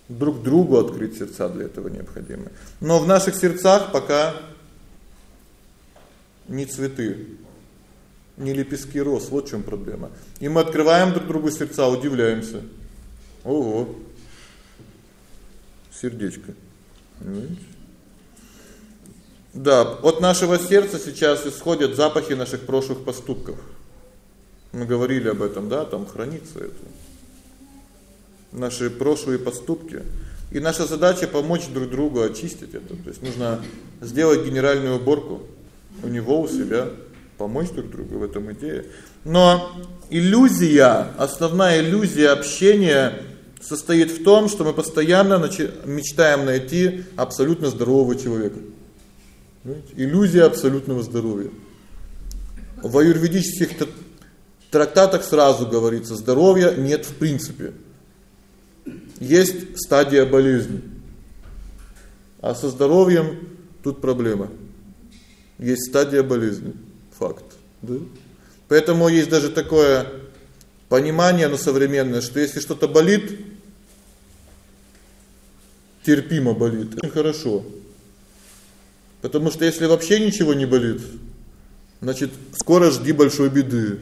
Друг другу открыть сердца для этого необходимо. Но в наших сердцах пока не цветы, не лепестки роз, вот в чём проблема. И мы открываем друг другу сердца, удивляемся. Ого. Сердечко. Понимаете? Да, от нашего сердца сейчас исходят запахи наших прошлых поступков. Мы говорили об этом, да, там хранится это. Наши прошлые поступки. И наша задача помочь друг другу очистить это. То есть нужно сделать генеральную уборку у него, у себя, помочь друг другу в этом идее. Но иллюзия, основная иллюзия общения состоит в том, что мы постоянно мечтаем найти абсолютно здорового человека. Понимаете? Иллюзия абсолютного здоровья. В аюрведических трактатах сразу говорится: здоровья нет в принципе. Есть стадия болезни. А со здоровьем тут проблема. Есть стадия болезни, факт, да? Поэтому есть даже такое понимание, но современное, что если что-то болит, терпимо болит, очень хорошо. Потому что если вообще ничего не болит, значит, скоро жди большой беды.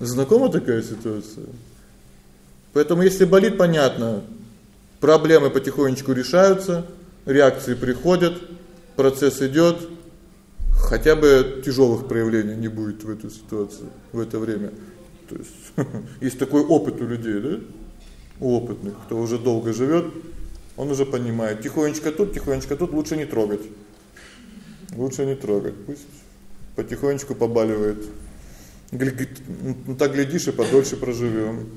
Знакома такая ситуация? Поэтому если болит, понятно, проблемы потихонечку решаются, реакции приходят, процесс идёт, хотя бы тяжёлых проявлений не будет в этой ситуации, в это время. То есть <laughs> есть такой опыт у людей, да? У опытных, кто уже долго живёт, он уже понимает, тихонечко тут, тихонечко тут лучше не трогать. Лучше не трогать, пусть потихонечку побаливает. Ну так глядишь и подольше проживём.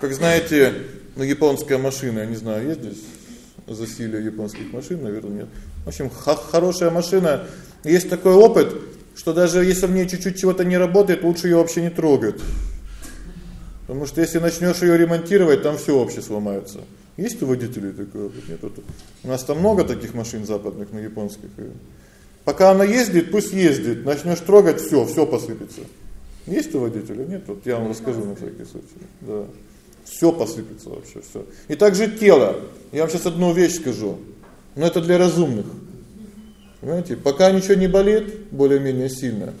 Как знаете, ну японская машина, я не знаю, есть здесь засилие японских машин, наверное, нет. В общем, хорошая машина. Есть такой опыт, что даже если в ней чуть-чуть чего-то не работает, лучше её вообще не трогать. Потому что если начнёшь её ремонтировать, там всё вообще сломается. Есть у водителей такое? Нет, вот у нас там много таких машин западных, на японских. Пока она ездит, пусть ездит. Начнёшь трогать всё, всё посыпется. Есть у водителя? Нет, вот я вам расскажу на всякий случай. Да. Всё посыпется вообще, всё. И также тело. Я вам сейчас одну вещь скажу. Но это для разумных. Понимаете? Пока ничего не болит, более-менее сильно,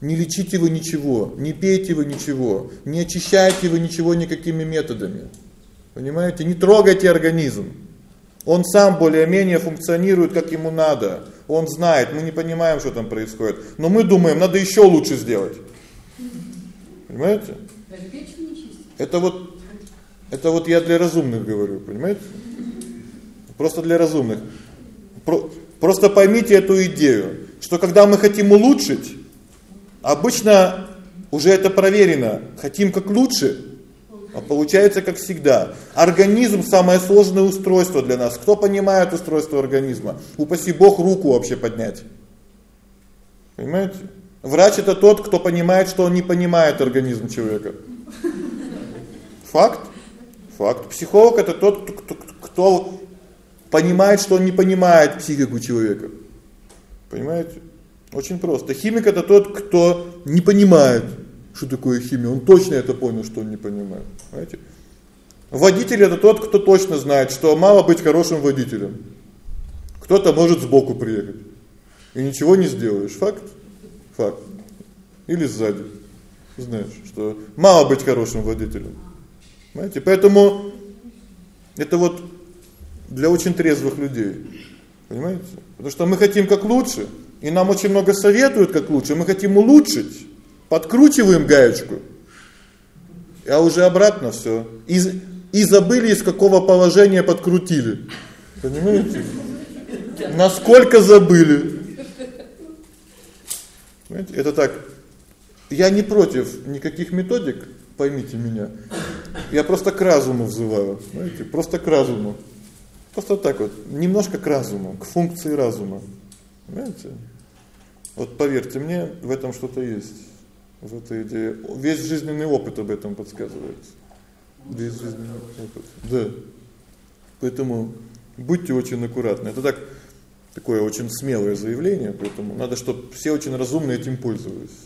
не лечите вы ничего, не пейте вы ничего, не очищайте вы ничего никакими методами. Понимаете? Не трогайте организм. Он сам более-менее функционирует, как ему надо. Он знает, мы не понимаем, что там происходит, но мы думаем, надо ещё лучше сделать. Понимаете? Это вот это вот я для разумных говорю, понимаете? Просто для разумных. Про, просто поймите эту идею, что когда мы хотим улучшить, обычно уже это проверено, хотим как лучше, а получается как всегда. Организм самое сложное устройство для нас. Кто понимает устройство организма? Упаси Бог руку вообще поднять. Понимаете? Врач это тот, кто понимает, что он не понимает организм человека. Факт. Факт. Психолог это тот, кто, кто понимает, что он не понимает психику человека. Понимаете? Очень просто. Химик это тот, кто не понимает что такое химия. Он точно это понял, что он не понимает. Понимаете? Водитель это тот, кто точно знает, что мало быть хорошим водителем. Кто-то может сбоку приехать. И ничего не сделаешь. Факт. Факт. Или сзади. Знаешь, что мало быть хорошим водителем. Понимаете? Поэтому это вот для очень трезвых людей. Понимаете? Потому что мы хотим как лучше, и нам очень много советуют как лучше, мы хотим улучшить. Подкручиваем гаечку. А уже обратно всё. И и забыли из какого положения подкрутили. Понимаете? Насколько забыли. Понимаете? Это так. Я не против никаких методик, поймите меня. Я просто к разуму взываю, знаете, просто к разуму. Просто так вот, немножко к разуму, к функции разума. Понимаете? Вот поверьте мне, в этом что-то есть. В этой идее весь жизненный опыт об этом подсказывает. Весь жизненный опыт. Да. Поэтому будьте очень аккуратны. Это так такое очень смелое заявление, поэтому надо, чтобы все очень разумно этим пользовались.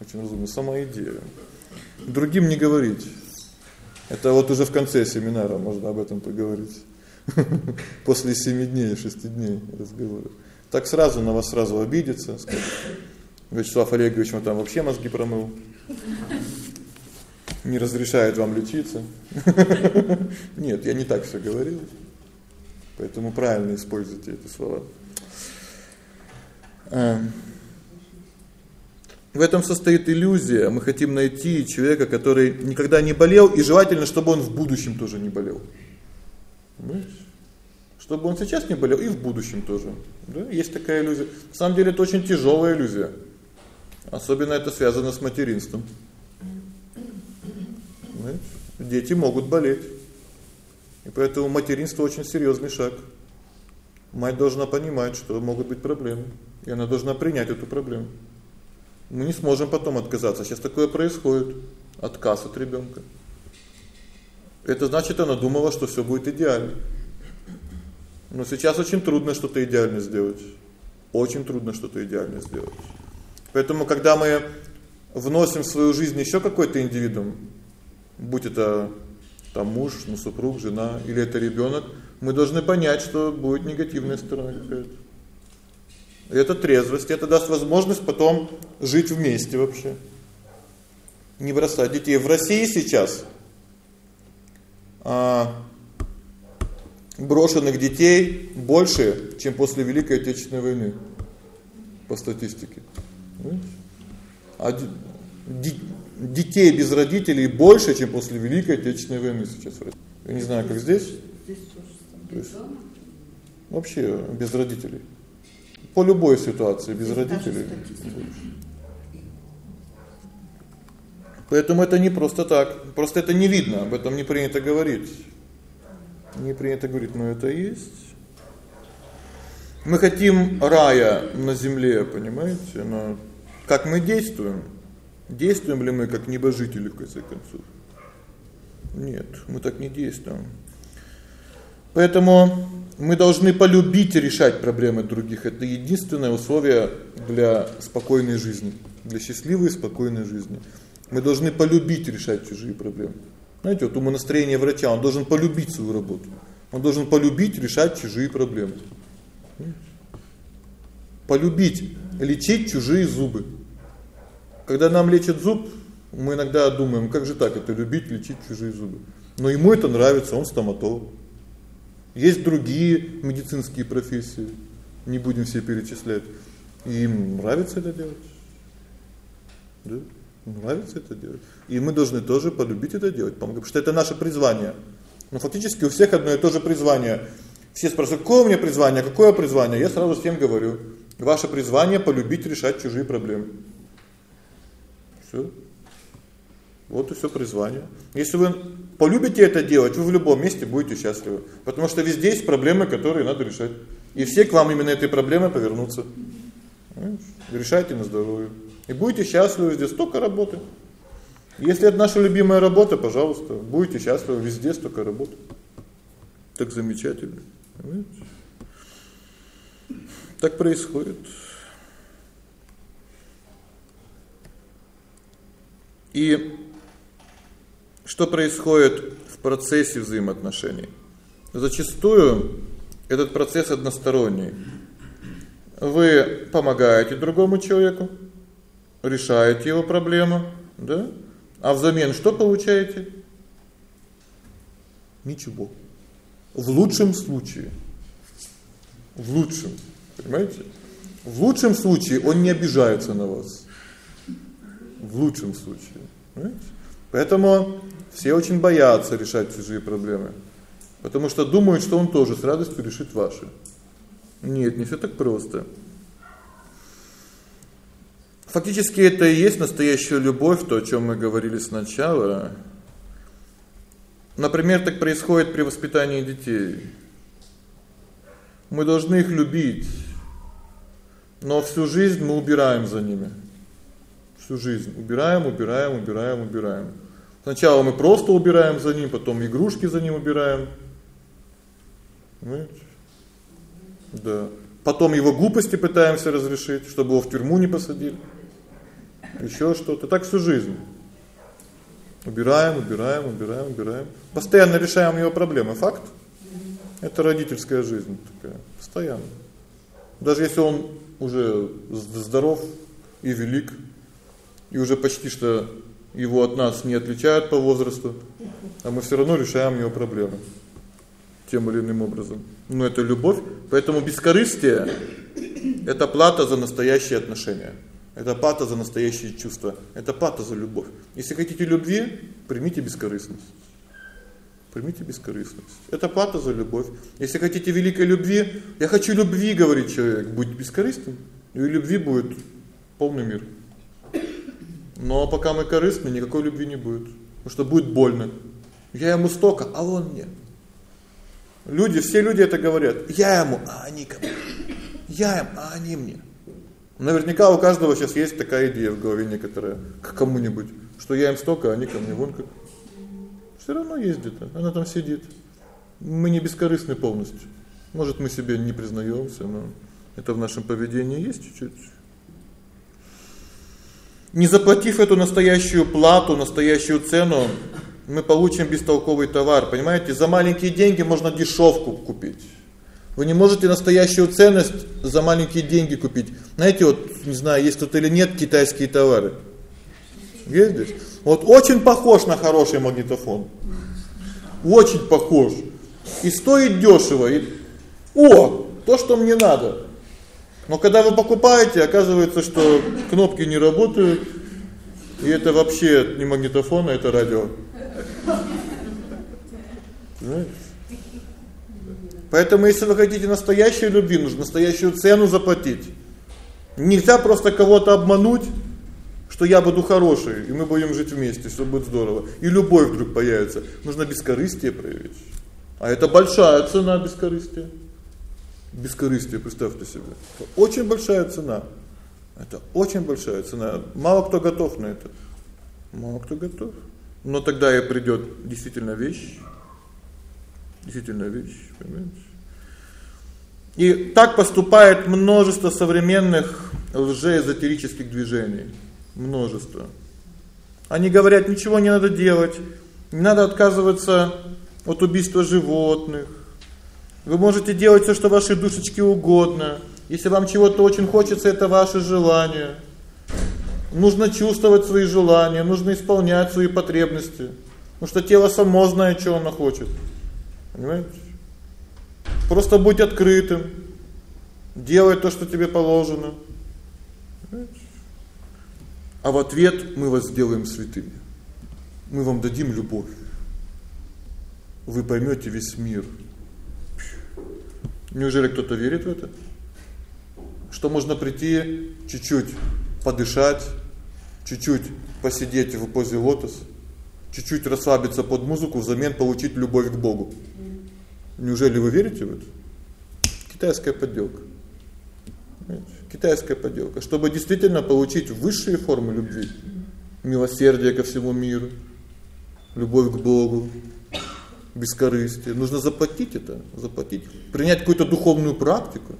Очень разумно сама идея. Другим не говорить. Это вот уже в конце семинара можно об этом поговорить. <laughs> После 7 дней, 6 дней разговора. Так сразу на вас сразу обидится, скажет: "Вячеслав Олегович, он там вообще мозги промыл. Не разрешает вам лечиться". <laughs> Нет, я не так всё говорил. Поэтому правильно используйте эти слова. Эм в этом состоит иллюзия. Мы хотим найти человека, который никогда не болел, и желательно, чтобы он в будущем тоже не болел. Понимаешь? Чтобы он сейчас не болел и в будущем тоже. Да? Есть такая иллюзия. На самом деле это очень тяжелая иллюзия. Особенно это связано с материнством. Понимаешь? Дети могут болеть. И поэтому материнство очень серьезный шаг. Мать должна понимать, что могут быть проблемы, и она должна принять эту проблему мы не сможем потом отказаться. Сейчас такое происходит. Отказ от ребёнка. Это значит, она думала, что всё будет идеально. Но сейчас очень трудно что-то идеально сделать. Очень трудно что-то идеально сделать. Поэтому когда мы вносим в свою жизнь ещё какой-то индивидуум, будь это там муж, ну супруг, жена или это ребёнок, мы должны понять, что будет негативная сторона какая-то. Это трезвость, это даст возможность потом жить вместе вообще. Не бросать детей. В России сейчас брошенных детей больше, чем после Великой Отечественной войны по статистике. А детей без родителей больше, чем после Великой Отечественной войны сейчас. Я не знаю, как здесь. Здесь тоже. Вообще без родителей. По любой ситуации без родителей. Поэтому это не просто так. Просто это не видно, об этом не принято говорить. Не принято говорить, но это есть. Мы хотим рая на земле, понимаете? Но как мы действуем? Действуем ли мы как небожители в конце концов? Нет, мы так не действуем. Поэтому мы должны полюбить решать проблемы других. Это единственное условие для спокойной жизни, для счастливой и спокойной жизни. Мы должны полюбить решать чужие проблемы. Знаете, вот умонастроение врача, он должен полюбить свою работу. Он должен полюбить решать чужие проблемы. Полюбить лечить чужие зубы. Когда нам лечат зуб, мы иногда думаем, как же так это любить лечить чужие зубы. Но ему это нравится, он стоматолог. Есть другие медицинские профессии, не будем все перечислять. И им нравится это делать. Да? Нравится это делать. И мы должны тоже полюбить это делать, потому что это наше призвание. Но фактически у всех одно и то же призвание. Все спрашивают: "Какое у меня призвание? Какое призвание?" Я сразу всем говорю: "Ваше призвание полюбить решать чужие проблемы". Всё. Вот и всё призвание. Если вы полюбите это делать, вы в любом месте будете счастливы, потому что везде есть проблемы, которые надо решать. И все к вам именно этой проблемой повернутся. Решайте на здоровье. И будете счастливы везде, столько работы. Если это наша любимая работа, пожалуйста, будете счастливы везде, столько работы. Так замечательно. Понимаете? Так происходит. И что происходит в процессе взаимоотношений? Зачастую этот процесс односторонний. Вы помогаете другому человеку, решаете его проблему, да? А взамен что получаете? Ничего. В лучшем случае. В лучшем, понимаете? В лучшем случае он не обижается на вас. В лучшем случае, понимаете? Поэтому все очень боятся решать чужие проблемы, потому что думают, что он тоже с радостью решит ваши. Нет, не всё так просто. Фактически это и есть настоящая любовь, то, о чём мы говорили сначала. Например, так происходит при воспитании детей. Мы должны их любить. Но всю жизнь мы убираем за ними. Всю жизнь убираем, убираем, убираем, убираем. Сначала мы просто убираем за ним, потом игрушки за ним убираем. Понимаете? Да. Потом его глупости пытаемся разрешить, чтобы его в тюрьму не посадили. Ещё что-то. Так всю жизнь. Убираем, убираем, убираем, убираем. Постоянно решаем его проблемы. Факт. Это родительская жизнь такая, постоянно. Даже если он уже здоров и велик, и уже почти что его от нас не отличают по возрасту, а мы всё равно решаем его проблемы тем или иным образом. Но это любовь, поэтому бескорыстие это плата за настоящие отношения. Это плата за настоящие чувства. Это плата за любовь. Если хотите любви, примите бескорыстность. Примите бескорыстность. Это плата за любовь. Если хотите великой любви, я хочу любви, говорит человек, будь бескорыстным, и любви будет полный мир. Но пока мы корыстны, никакой любви не будет, потому что будет больно. Я ему столько, а он мне. Люди, все люди это говорят. Я ему, а они ко мне. Я им, а они мне. Наверняка у каждого сейчас есть такая идея в голове некоторая к кому-нибудь, что я им столько, а они ко мне вон как. Всё равно есть где-то. Она там сидит. Мы не бескорыстны полностью. Может, мы себе не признаёмся, но это в нашем поведении есть чуть-чуть. Не заплатив эту настоящую плату, настоящую цену, мы получим бестолковый товар, понимаете? За маленькие деньги можно дешевку купить. Вы не можете настоящую ценность за маленькие деньги купить. Знаете, вот не знаю, есть тут или нет китайские товары. Здесь? Вот очень похож на хороший магнитофон. Очень похож. И стоит дешево. И о, то, что мне надо. Но когда вы покупаете, оказывается, что кнопки не работают, и это вообще не магнитофон, а это радио. Знаете? Поэтому если вы хотите настоящей любви, нужно настоящую цену заплатить. Нельзя просто кого-то обмануть, что я буду хороший, и мы будем жить вместе, всё будет здорово. И любовь вдруг появится. Нужно бескорыстие проявить. А это большая цена бескорыстия. Бескорыстие, представьте себе. Очень большая цена. Это очень большая цена. Мало кто готов на это. Мало кто готов. Но тогда и придёт действительно вещь. Действительно вещь, понимаете? И так поступает множество современных лжеэзотерических движений, множество. Они говорят: "Ничего не надо делать, не надо отказываться от убийства животных, вы можете делать всё, что вашей душечке угодно. Если вам чего-то очень хочется, это ваше желание. Нужно чувствовать свои желания, нужно исполнять свои потребности. Потому что тело само знает, что оно хочет. Понимаете? Просто будь открытым. Делай то, что тебе положено. Понимаете? А в ответ мы вас сделаем святыми. Мы вам дадим любовь. Вы поймёте весь мир. Неужели кто-то верит в это? Что можно прийти чуть-чуть подышать, чуть-чуть посидеть в позе лотос, чуть-чуть расслабиться под музыку, взамен получить любовь к Богу. Неужели вы верите в это? Китайская подделка. Понимаете? Китайская подделка, чтобы действительно получить высшие формы любви, милосердие ко всему миру, любовь к Богу, бескорыстие. Нужно заплатить это, заплатить, принять какую-то духовную практику,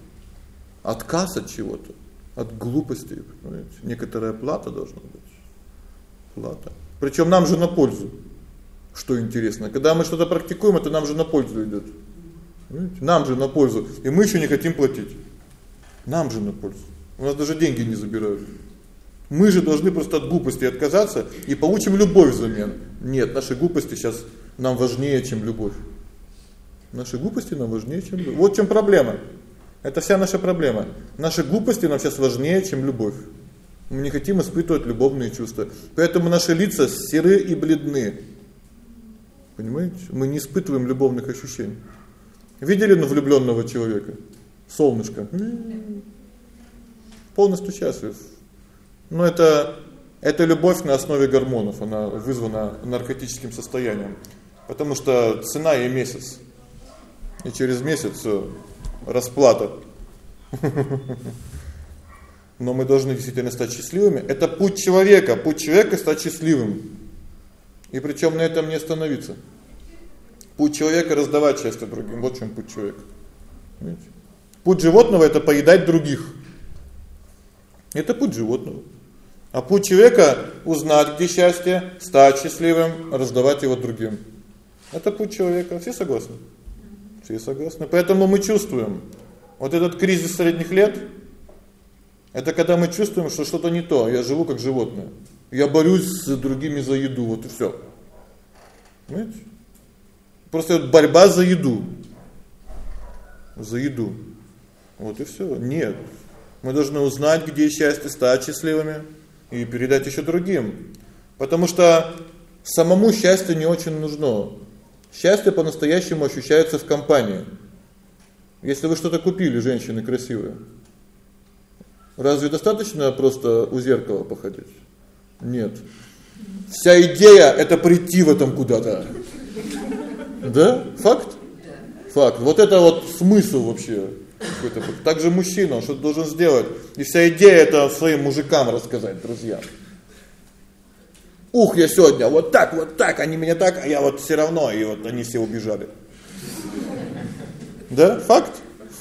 отказ от чего-то, от глупости, понимаете? Некоторая плата должна быть. Плата. Причём нам же на пользу. Что интересно, когда мы что-то практикуем, это нам же на пользу идёт. Понимаете? Нам же на пользу, и мы ещё не хотим платить. Нам же на пользу. У нас даже деньги не забирают. Мы же должны просто от глупости отказаться и получим любовь взамен. Нет, наши глупости сейчас нам важнее, чем любовь. Наши глупости нам важнее, чем любовь. Вот в чём проблема. Это вся наша проблема. Наши глупости нам сейчас важнее, чем любовь. Мы не хотим испытывать любовные чувства. Поэтому наши лица серы и бледны. Понимаете? Мы не испытываем любовных ощущений. Видели на влюблённого человека? Солнышко. Полностью счастлив. Но это это любовь на основе гормонов, она вызвана наркотическим состоянием. Потому что цена ей месяц. И через месяц всё расплата. <laughs> Но мы должны действительно стать счастливыми. Это путь человека, путь человека стать счастливым. И причём на этом не остановиться. Путь человека раздавать счастье другим. Вот в чём путь человека. Понимаете? Путь животного это поедать других. Это путь животного. А путь человека узнать, где счастье, стать счастливым, раздавать его другим. Это путь человека. Все согласны? Все согласны. Поэтому мы чувствуем вот этот кризис средних лет это когда мы чувствуем, что что-то не то, я живу как животное. Я борюсь с другими за еду, вот и всё. Понимаете? Просто вот борьба за еду. За еду. Вот и всё. Нет. Мы должны узнать, где счастье, стать счастливыми и передать ещё другим. Потому что самому счастье не очень нужно. Счастье по-настоящему ощущается в компании. Если вы что-то купили, женщины красивые. Разве достаточно просто у зеркала походить? Нет. Вся идея это прийти в этом куда-то. Да? Факт? Факт. Вот это вот смысл вообще какой-то. Также мужчина, он что-то должен сделать. И вся идея это своим мужикам рассказать, друзьям. Ух, я сегодня вот так, вот так, они меня так, а я вот все равно, и вот они все убежали. Да? Факт?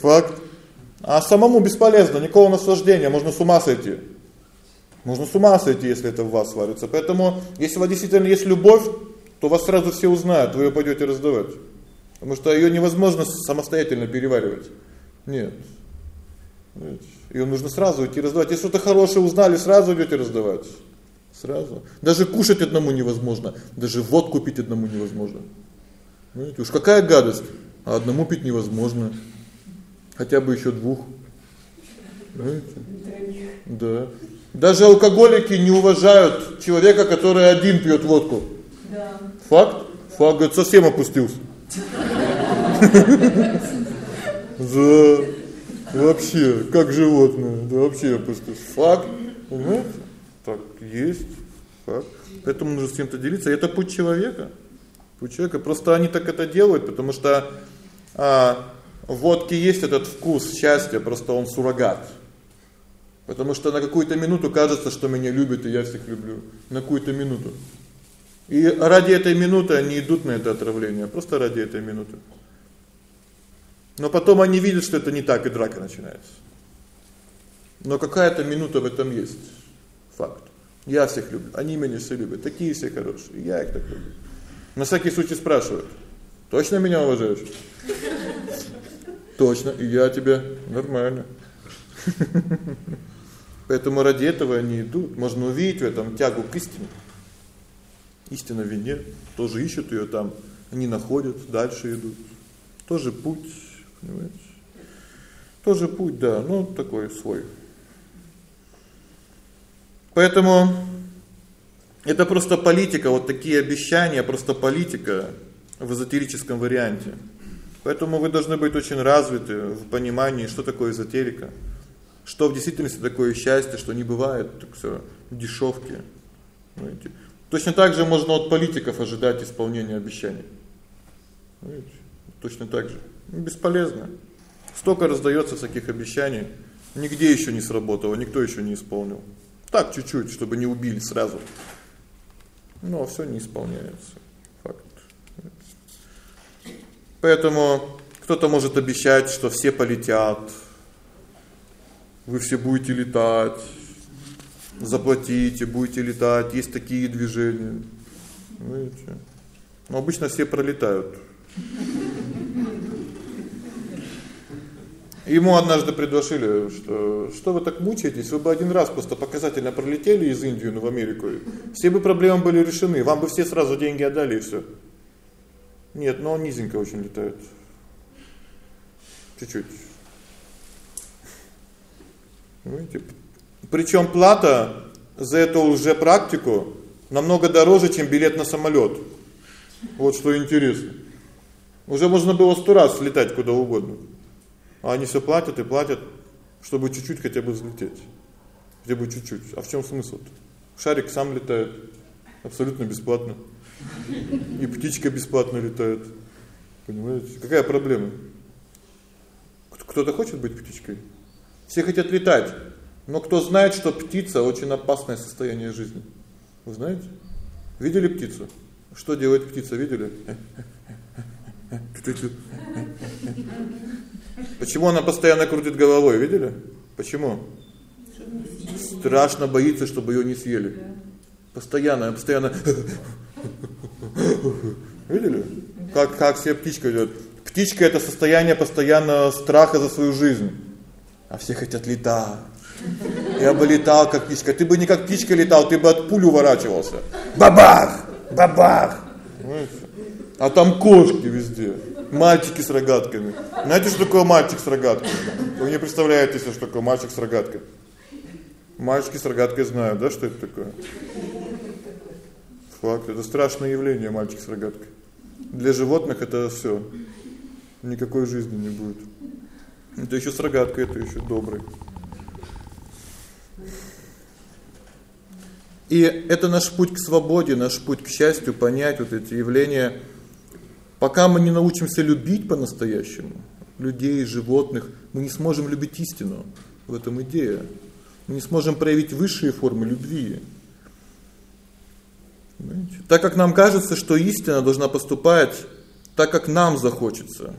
Факт. А самому бесполезно, никакого наслаждения, можно с ума сойти. Можно с ума сойти, если это в вас сварится. Поэтому, если у вас действительно есть любовь, то вас сразу все узнают, вы её пойдёте раздавать. Потому что её невозможно самостоятельно переваривать. Нет. Нет. Её нужно сразу идти раздавать. Если что-то хорошее узнали, сразу идёте раздавать. Сразу. Даже кушать одному невозможно, даже водку пить одному невозможно. Знаете, уж какая гадость, а одному пить невозможно. Хотя бы ещё двух. Знаете? Да. Даже алкоголики не уважают человека, который один пьёт водку. Факт? Факт, говорит, совсем опустился. Да. Вообще, как животное, да вообще опустился. Факт. Понимаете? Так есть. Факт. Поэтому нужно с кем-то делиться. Это путь человека. Путь человека. Просто они так это делают, потому что а в водке есть этот вкус счастья, просто он суррогат. Потому что на какую-то минуту кажется, что меня любят, и я всех люблю. На какую-то минуту. И ради этой минуты они идут на это отравление, просто ради этой минуты. Но потом они видят, что это не так, и драка начинается. Но какая-то минута в этом есть. Факт. Я всех люблю, они меня все любят, такие все хорошие, я их так люблю. На всякий случай спрашивают: "Точно меня уважаешь?" Точно, и я тебя нормально. <laughs> Поэтому ради этого они идут. Можно увидеть в этом тягу к истине. Истина в вине, тоже ищут её там, они находят, дальше идут. Тоже путь, понимаете? Тоже путь, да, ну такой свой. Поэтому это просто политика, вот такие обещания, просто политика в эзотерическом варианте. Поэтому вы должны быть очень развиты в понимании, что такое эзотерика, что в действительности такое счастье, что не бывает так всё дешёвки. Знаете? Точно так же можно от политиков ожидать исполнения обещаний. Точно так же. Бесполезно. Столько раздаётся всяких обещаний, нигде ещё не сработало, никто ещё не исполнил. Так чуть-чуть, чтобы не убили сразу. Но всё не исполняется. Поэтому кто-то может обещать, что все полетят. Вы все будете летать. Заплатите, будете летать. Есть такие движения. Видите? Но обычно все пролетают. Ему однажды предложили, что что вы так мучаетесь, вы бы один раз просто показательно пролетели из Индии в Америку. Все бы проблемы были решены, вам бы все сразу деньги отдали и всё. Нет, но он низенько очень летает. Чуть-чуть. Видите? Причём плата за эту уже практику намного дороже, чем билет на самолёт. Вот что интересно. Уже можно было сто раз летать куда угодно. А они всё платят и платят, чтобы чуть-чуть хотя бы взлететь. Хотя бы чуть-чуть. А в чём смысл? Шарик сам летает абсолютно бесплатно. И птичка бесплатно летает. Понимаете? Какая проблема? Кто-то хочет быть птичкой? Все хотят летать. Но кто знает, что птица очень опасное состояние жизни? Вы знаете? Видели птицу? Что делает птица, видели? Почему она постоянно крутит головой, видели? Почему? Страшно боится, чтобы её не съели. Постоянно, постоянно. Видели? Как как себе птичка идёт. Птичка это состояние постоянного страха за свою жизнь. А все хотят летать. Я бы летал как птичка. Ты бы не как птичка летал, ты бы от пули уворачивался. Бабах! Бабах! А там кошки везде. Мальчики с рогатками. Знаете, что такое мальчик с рогаткой? Вы не представляете себе, что такое мальчик с рогаткой. Мальчики с рогаткой знают, да, что это такое? Факт, это страшное явление мальчик с рогаткой. Для животных это всё. Никакой жизни не будет. Это ещё с рогаткой, это ещё добрый. И это наш путь к свободе, наш путь к счастью, понять вот эти явления Пока мы не научимся любить по-настоящему людей, животных, мы не сможем любить истину. В этом идея. Мы не сможем проявить высшие формы любви. Понимаете? Так как нам кажется, что истина должна поступать так, как нам захочется.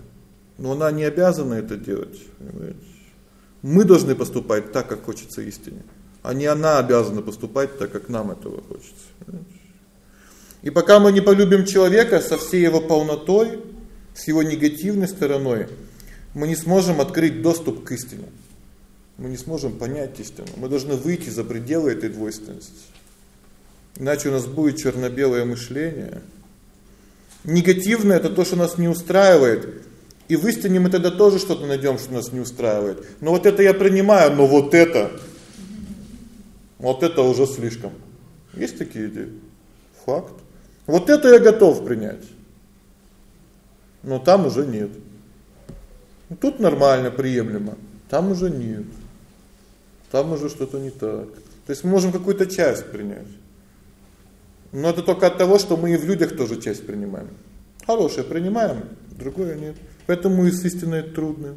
Но она не обязана это делать, понимаете? Мы должны поступать так, как хочется истине, а не она обязана поступать так, как нам этого хочется. И пока мы не полюбим человека со всей его полнотой, с его негативной стороной, мы не сможем открыть доступ к истине. Мы не сможем понять истину. Мы должны выйти за пределы этой двойственности. Иначе у нас будет черно-белое мышление. Негативное это то, что нас не устраивает. И в истине мы тогда тоже что-то найдём, что нас не устраивает. Но вот это я принимаю, но вот это вот это уже слишком. Есть такие идеи? Факт. Вот это я готов принять. Но там уже нет. Ну, тут нормально, приемлемо. Там уже нет. Там уже что-то не так. То есть мы можем какую-то часть принять. Но это только от того, что мы и в людях тоже часть принимаем. Хорошее принимаем, другое нет. Поэтому и с истиной трудно.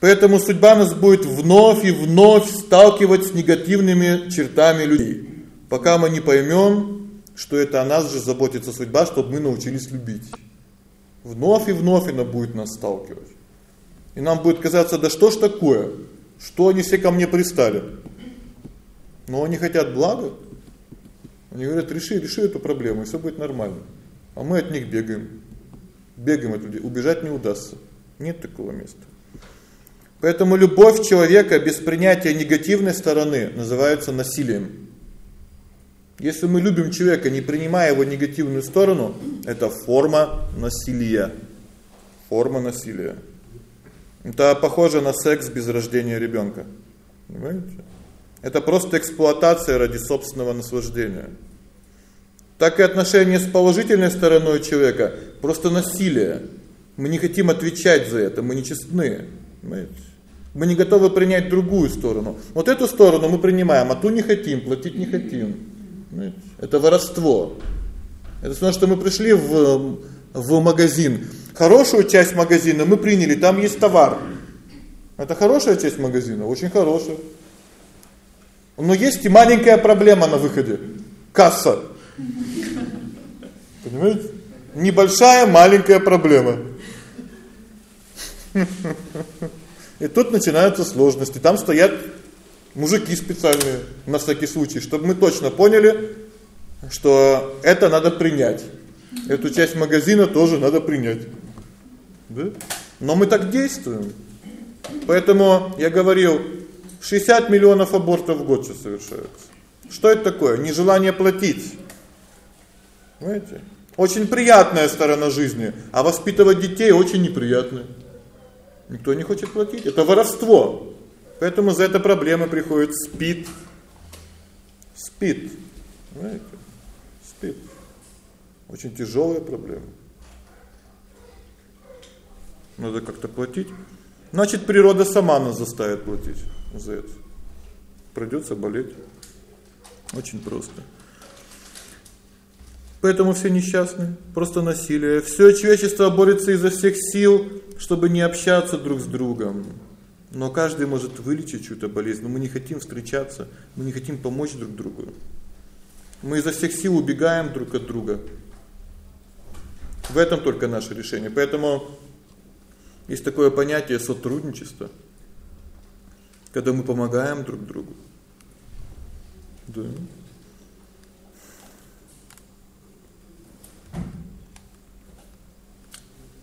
Поэтому судьба нас будет вновь и вновь сталкивать с негативными чертами людей пока мы не поймём, что это о нас же заботится судьба, чтобы мы научились любить. Вновь и вновь она будет нас сталкивать. И нам будет казаться: "Да что ж такое? Что они все ко мне пристали?" Но они хотят блага. Они говорят: "Реши, реши эту проблему, и всё будет нормально". А мы от них бегаем. Бегаем от людей, убежать не удастся. Нет такого места. Поэтому любовь человека без принятия негативной стороны называется насилием. Если мы любим человека, не принимая его негативную сторону, это форма насилия. Форма насилия. Это похоже на секс без рождения ребёнка. Понимаете? Это просто эксплуатация ради собственного наслаждения. Так и отношения с положительной стороной человека просто насилие. Мы не хотим отвечать за это, мы нечестны. Понимаете? Мы не готовы принять другую сторону. Вот эту сторону мы принимаем, а ту не хотим, платить не хотим. Это воровство. Это значит, что мы пришли в в магазин. Хорошую часть магазина мы приняли, там есть товар. Это хорошая часть магазина, очень хорошая. Но есть и маленькая проблема на выходе. Касса. Понимаете? Небольшая маленькая проблема. <laughs> И тут начинаются сложности. Там стоят мужики специальные на всякий случай, чтобы мы точно поняли, что это надо принять. Эту часть магазина тоже надо принять. Да? Но мы так действуем. Поэтому я говорил, 60 миллионов абортов в год сейчас совершаются. Что это такое? Нежелание платить. Понимаете? Очень приятная сторона жизни, а воспитывать детей очень неприятно. Никто не хочет платить, это воровство. Поэтому за это проблемы приходит спит. Спит. Понимаете? Спит. Очень тяжелая проблема. Надо как-то платить. Значит, природа сама нас заставит платить за это. Придётся болеть. Очень просто. Поэтому все несчастны, просто насилие. Всё человечество борется изо всех сил, чтобы не общаться друг с другом. Но каждый может вылечить чью-то болезнь, но мы не хотим встречаться, мы не хотим помочь друг другу. Мы изо всех сил убегаем друг от друга. В этом только наше решение. Поэтому есть такое понятие сотрудничество. Когда мы помогаем друг другу. Да.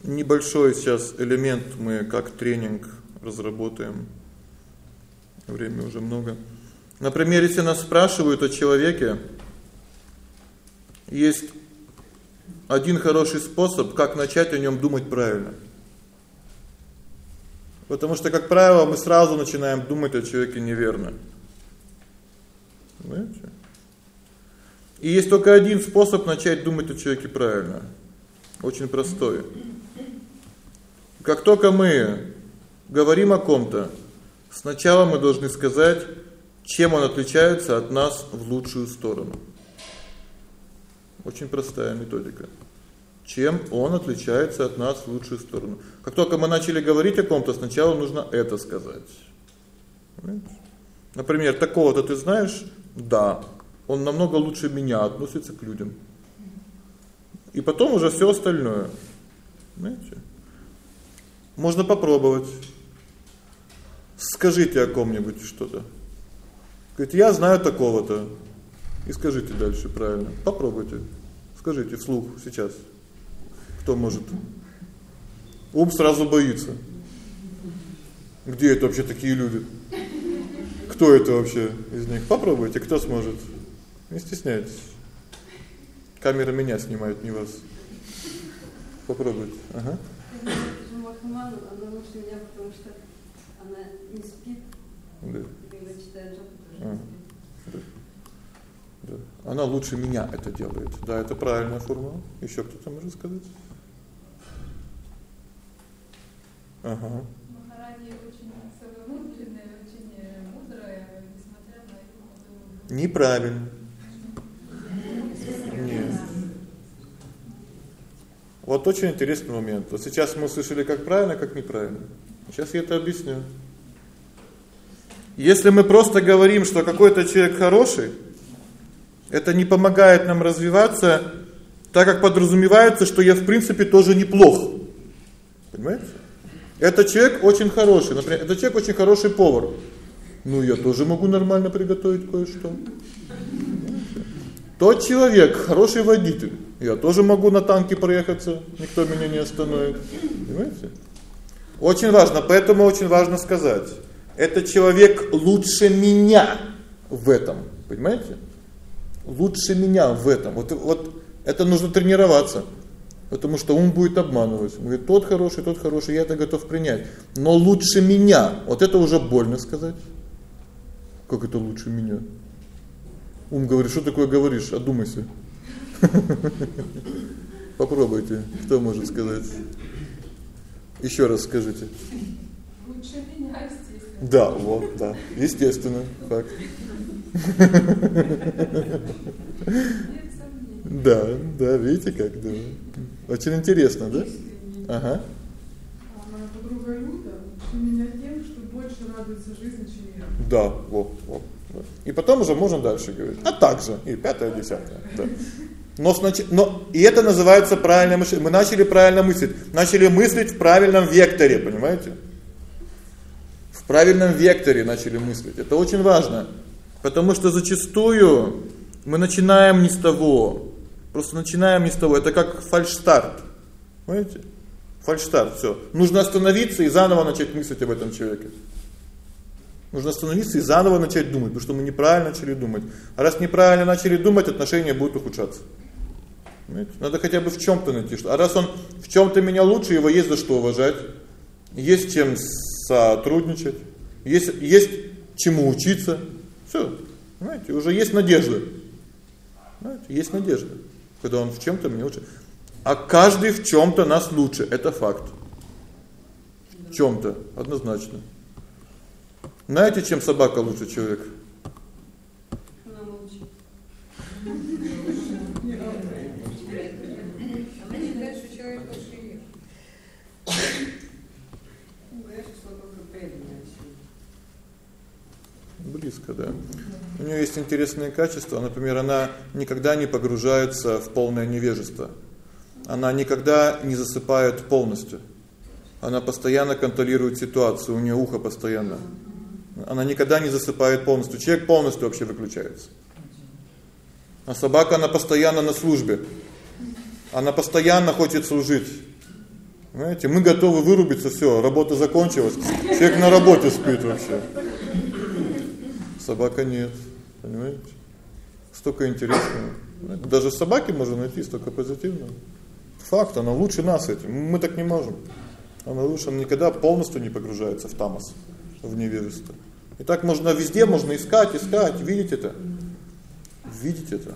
Небольшой сейчас элемент мы как тренинг разработаем. Время уже много. Например, если нас спрашивают о человеке, есть один хороший способ, как начать о нём думать правильно. Потому что, как правило, мы сразу начинаем думать о человеке неверно. Знаете? И есть только один способ начать думать о человеке правильно. Очень простой. Как только мы говорим о ком-то, сначала мы должны сказать, чем он отличается от нас в лучшую сторону. Очень простая методика. Чем он отличается от нас в лучшую сторону. Как только мы начали говорить о ком-то, сначала нужно это сказать. Понимаете? Например, такого-то ты знаешь? Да. Он намного лучше меня относится к людям. И потом уже всё остальное. Понимаете? Можно попробовать. Скажите о ком-нибудь что-то. Говорит: "Я знаю такого-то". И скажите дальше правильно. Попробуйте. Скажите вслух сейчас. Кто может? Ум сразу боится. Где это вообще такие люди? Кто это вообще из них? Попробуйте, кто сможет. Не стесняйтесь. Камера меня снимает, не вас. Попробуйте. Ага. Махману, она лучше меня, потому что она не спит. Да. Когда читает жопу, тоже А. не спит. Да. Да. Она лучше меня это делает. Да, это правильная формула. Ещё кто-то может сказать? Ага. Махараджи очень целомудренная, очень э, мудрая, несмотря на его Неправильно. Нет. Вот очень интересный момент. Вот сейчас мы услышали как правильно, как неправильно. Сейчас я это объясню. Если мы просто говорим, что какой-то человек хороший, это не помогает нам развиваться, так как подразумевается, что я в принципе тоже неплох. Понимаете? Этот человек очень хороший, например, этот человек очень хороший повар. Ну, я тоже могу нормально приготовить кое-что. Тот человек хороший водитель. Я тоже могу на танке проехаться, никто меня не остановит. Понимаете? Очень важно, поэтому очень важно сказать: этот человек лучше меня в этом, понимаете? Лучше меня в этом. Вот вот это нужно тренироваться. Потому что ум будет обманывать. Он говорит: "Тот хороший, тот хороший, я это готов принять". Но лучше меня. Вот это уже больно сказать. Как это лучше меня? Ум говорит: "Что такое говоришь? Одумайся". <laughs> Попробуйте. Кто может сказать? Ещё раз скажите. Лучше меня, естественно. Да, вот, да. Естественно, факт. Да, да, видите как, да. Очень интересно, да? Ага. А моя подруга Люда меня тем, что больше радуется жизни, чем я. Да, вот, вот. И потом уже можно дальше говорить. А также и пятое, десятое, да. Но снач... но и это называется правильное мышление. Мы начали правильно мыслить, начали мыслить в правильном векторе, понимаете? В правильном векторе начали мыслить. Это очень важно. Потому что зачастую мы начинаем не с того. Просто начинаем не с того. Это как фальшстарт. Понимаете? Фальштарт, всё. Нужно остановиться и заново начать мыслить об этом человеке. Нужно остановиться и заново начать думать, потому что мы неправильно начали думать. А раз неправильно начали думать, отношения будут ухудшаться. Понимаете? Надо хотя бы в чём-то найти что. А раз он в чём-то меня лучше, его есть за что уважать, есть чем сотрудничать, есть есть чему учиться. Всё. Понимаете? Уже есть надежда. Понимаете? Есть надежда. Когда он в чём-то меня лучше. А каждый в чём-то нас лучше, это факт. В чём-то однозначно. Знаете, чем собака лучше человека? Она молчит. Она считает, что человек лучше ее. Ну, конечно, собака преданная всему. Близко, да. У неё есть интересные качества, например, она никогда не погружается в полное невежество. Она никогда не засыпает полностью. Она постоянно контролирует ситуацию, у неё ухо постоянно. Она никогда не засыпает полностью. Человек полностью вообще выключается. А собака она постоянно на службе. Она постоянно хочет служить. Знаете, мы готовы вырубиться, всё, работа закончилась. Человек на работе спит вообще. Собака нет, понимаете? Столько интересного. Даже в собаке можно найти столько позитивного. Факт, она лучше нас этим. Мы так не можем. Она лучше, она никогда полностью не погружается в тамос, в невежество. И так можно везде можно искать, искать, видеть это. Видеть это.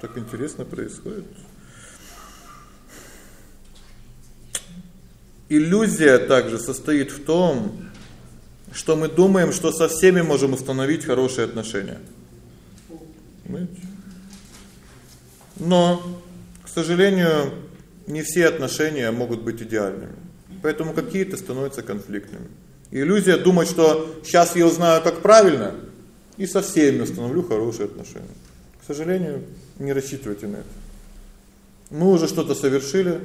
Так интересно происходит. Иллюзия также состоит в том, что мы думаем, что со всеми можем установить хорошие отношения. Но, к сожалению, не все отношения могут быть идеальными. Поэтому какие-то становятся конфликтными. Иллюзия думать, что сейчас я узнаю, как правильно, и со всеми установлю хорошие отношения. К сожалению, не рассчитывайте на это. Мы уже что-то совершили.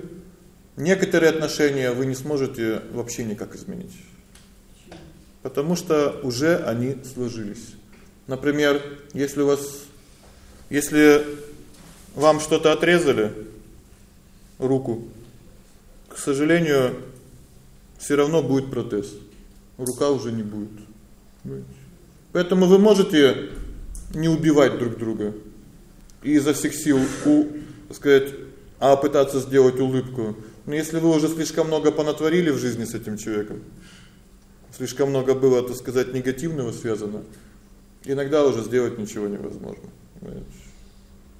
Некоторые отношения вы не сможете вообще никак изменить. Потому что уже они сложились. Например, если у вас если вам что-то отрезали руку, к сожалению, всё равно будет протез. Рука уже не будет. Поэтому вы можете не убивать друг друга и изо всех сил, у, сказать, а пытаться сделать улыбку. Но если вы уже слишком много понатворили в жизни с этим человеком, слишком много было, так сказать, негативного связано, иногда уже сделать ничего невозможно.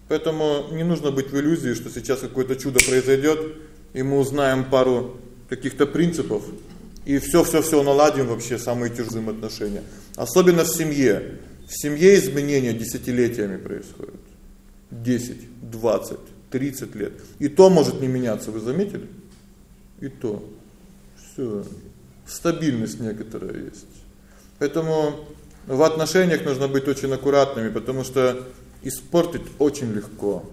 Поэтому не нужно быть в иллюзии, что сейчас какое-то чудо произойдёт, и мы узнаем пару каких-то принципов, и всё-всё-всё наладим вообще самые тяжелые отношения. Особенно в семье. В семье изменения десятилетиями происходят. 10, 20, 30 лет. И то может не меняться, вы заметили? И то. Всё. Стабильность некоторая есть. Поэтому в отношениях нужно быть очень аккуратными, потому что испортить очень легко.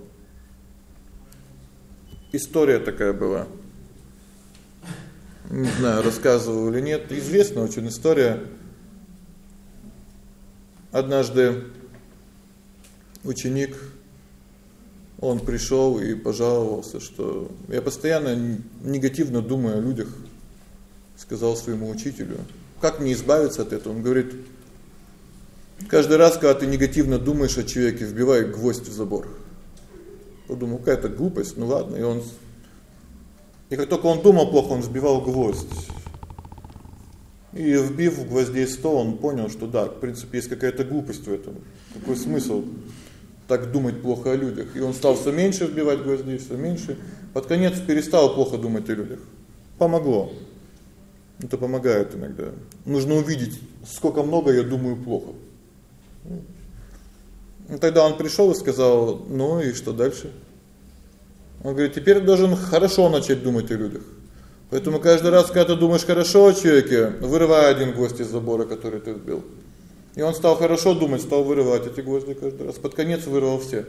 История такая была. Не знаю, рассказывал или нет, известная очень история. Однажды ученик он пришёл и пожаловался, что я постоянно негативно думаю о людях. Сказал своему учителю: "Как мне избавиться от этого?" Он говорит: Каждый раз, когда ты негативно думаешь о человеке, вбивай гвоздь в забор. Подумал, какая-то глупость, ну ладно, и он И как только он думал плохо, он сбивал гвоздь. И вбив гвоздей 100, он понял, что да, в принципе, есть какая-то глупость в этом. Какой смысл так думать плохо о людях? И он стал всё меньше вбивать гвоздей, всё меньше. Под конец перестал плохо думать о людях. Помогло. Это помогает иногда. Нужно увидеть, сколько много я думаю плохо. Ну тогда он пришёл и сказал: "Ну и что дальше?" Он говорит: "Теперь должен хорошо начать думать о людях". Поэтому каждый раз, когда ты думаешь хорошо о человеке, вырывай один гвоздь из забора, который ты вбил. И он стал хорошо думать, стал вырывать эти гвозди каждый раз. Под конец вырвал все.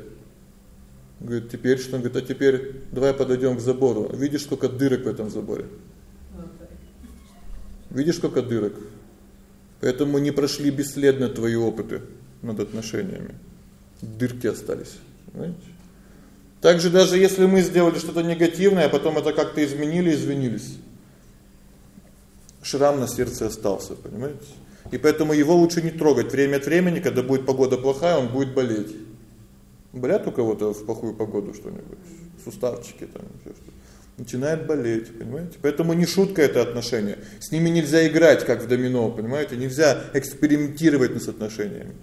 Говорит: "Теперь что?" Он говорит: "А теперь давай подойдём к забору. Видишь, сколько дырок в этом заборе?" Видишь, сколько дырок? Поэтому не прошли бесследно твои опыты над отношениями. Дырки остались, понимаете? Также даже если мы сделали что-то негативное, а потом это как-то изменили, извинились. Шрам на сердце остался, понимаете? И поэтому его лучше не трогать. Время от времени, когда будет погода плохая, он будет болеть. Болят у кого-то в плохую погоду что-нибудь? Суставчики там, что начинает болеть, понимаете? Поэтому не шутка это отношение. С ними нельзя играть как в домино, понимаете? Нельзя экспериментировать с отношениями.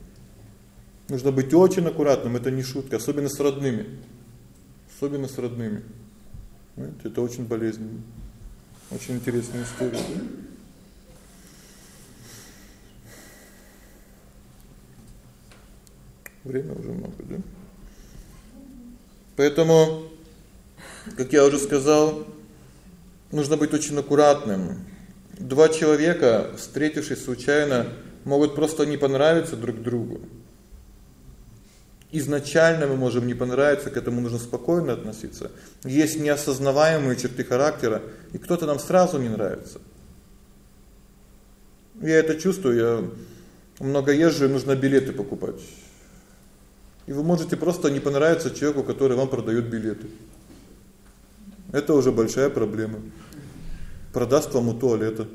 Нужно быть очень аккуратным, это не шутка, особенно с родными. Особенно с родными. Понимаете? Это очень болезненно. Очень интересная история. Время уже много, да? Поэтому как я уже сказал, нужно быть очень аккуратным. Два человека, встретившись случайно, могут просто не понравиться друг другу. Изначально мы можем не понравиться, к этому нужно спокойно относиться. Есть неосознаваемые черты характера, и кто-то нам сразу не нравится. Я это чувствую, я много езжу, и нужно билеты покупать. И вы можете просто не понравиться человеку, который вам продаёт билеты. Это уже большая проблема. Продаст вам у туалета.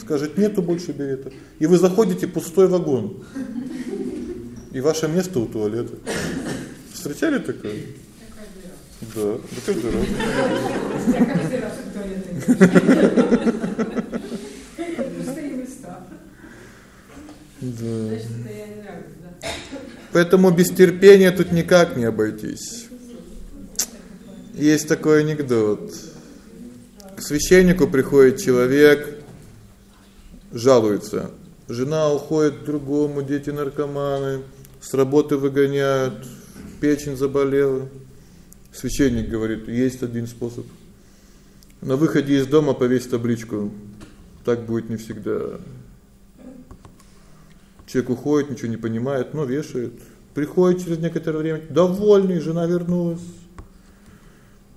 Скажет: "Нету больше билета". И вы заходите пустой вагон. И ваше место у туалета. Встречали такое? Да, да каждый раз. Я каждый раз в туалете. Да. Поэтому без терпения тут никак не обойтись. Есть такой анекдот. К священнику приходит человек, жалуется. Жена уходит к другому, дети наркоманы, с работы выгоняют, печень заболела. Священник говорит: "Есть один способ. На выходе из дома повесь табличку. Так будет не всегда". Человек уходит, ничего не понимает, но вешает. Приходит через некоторое время, довольный, жена вернулась.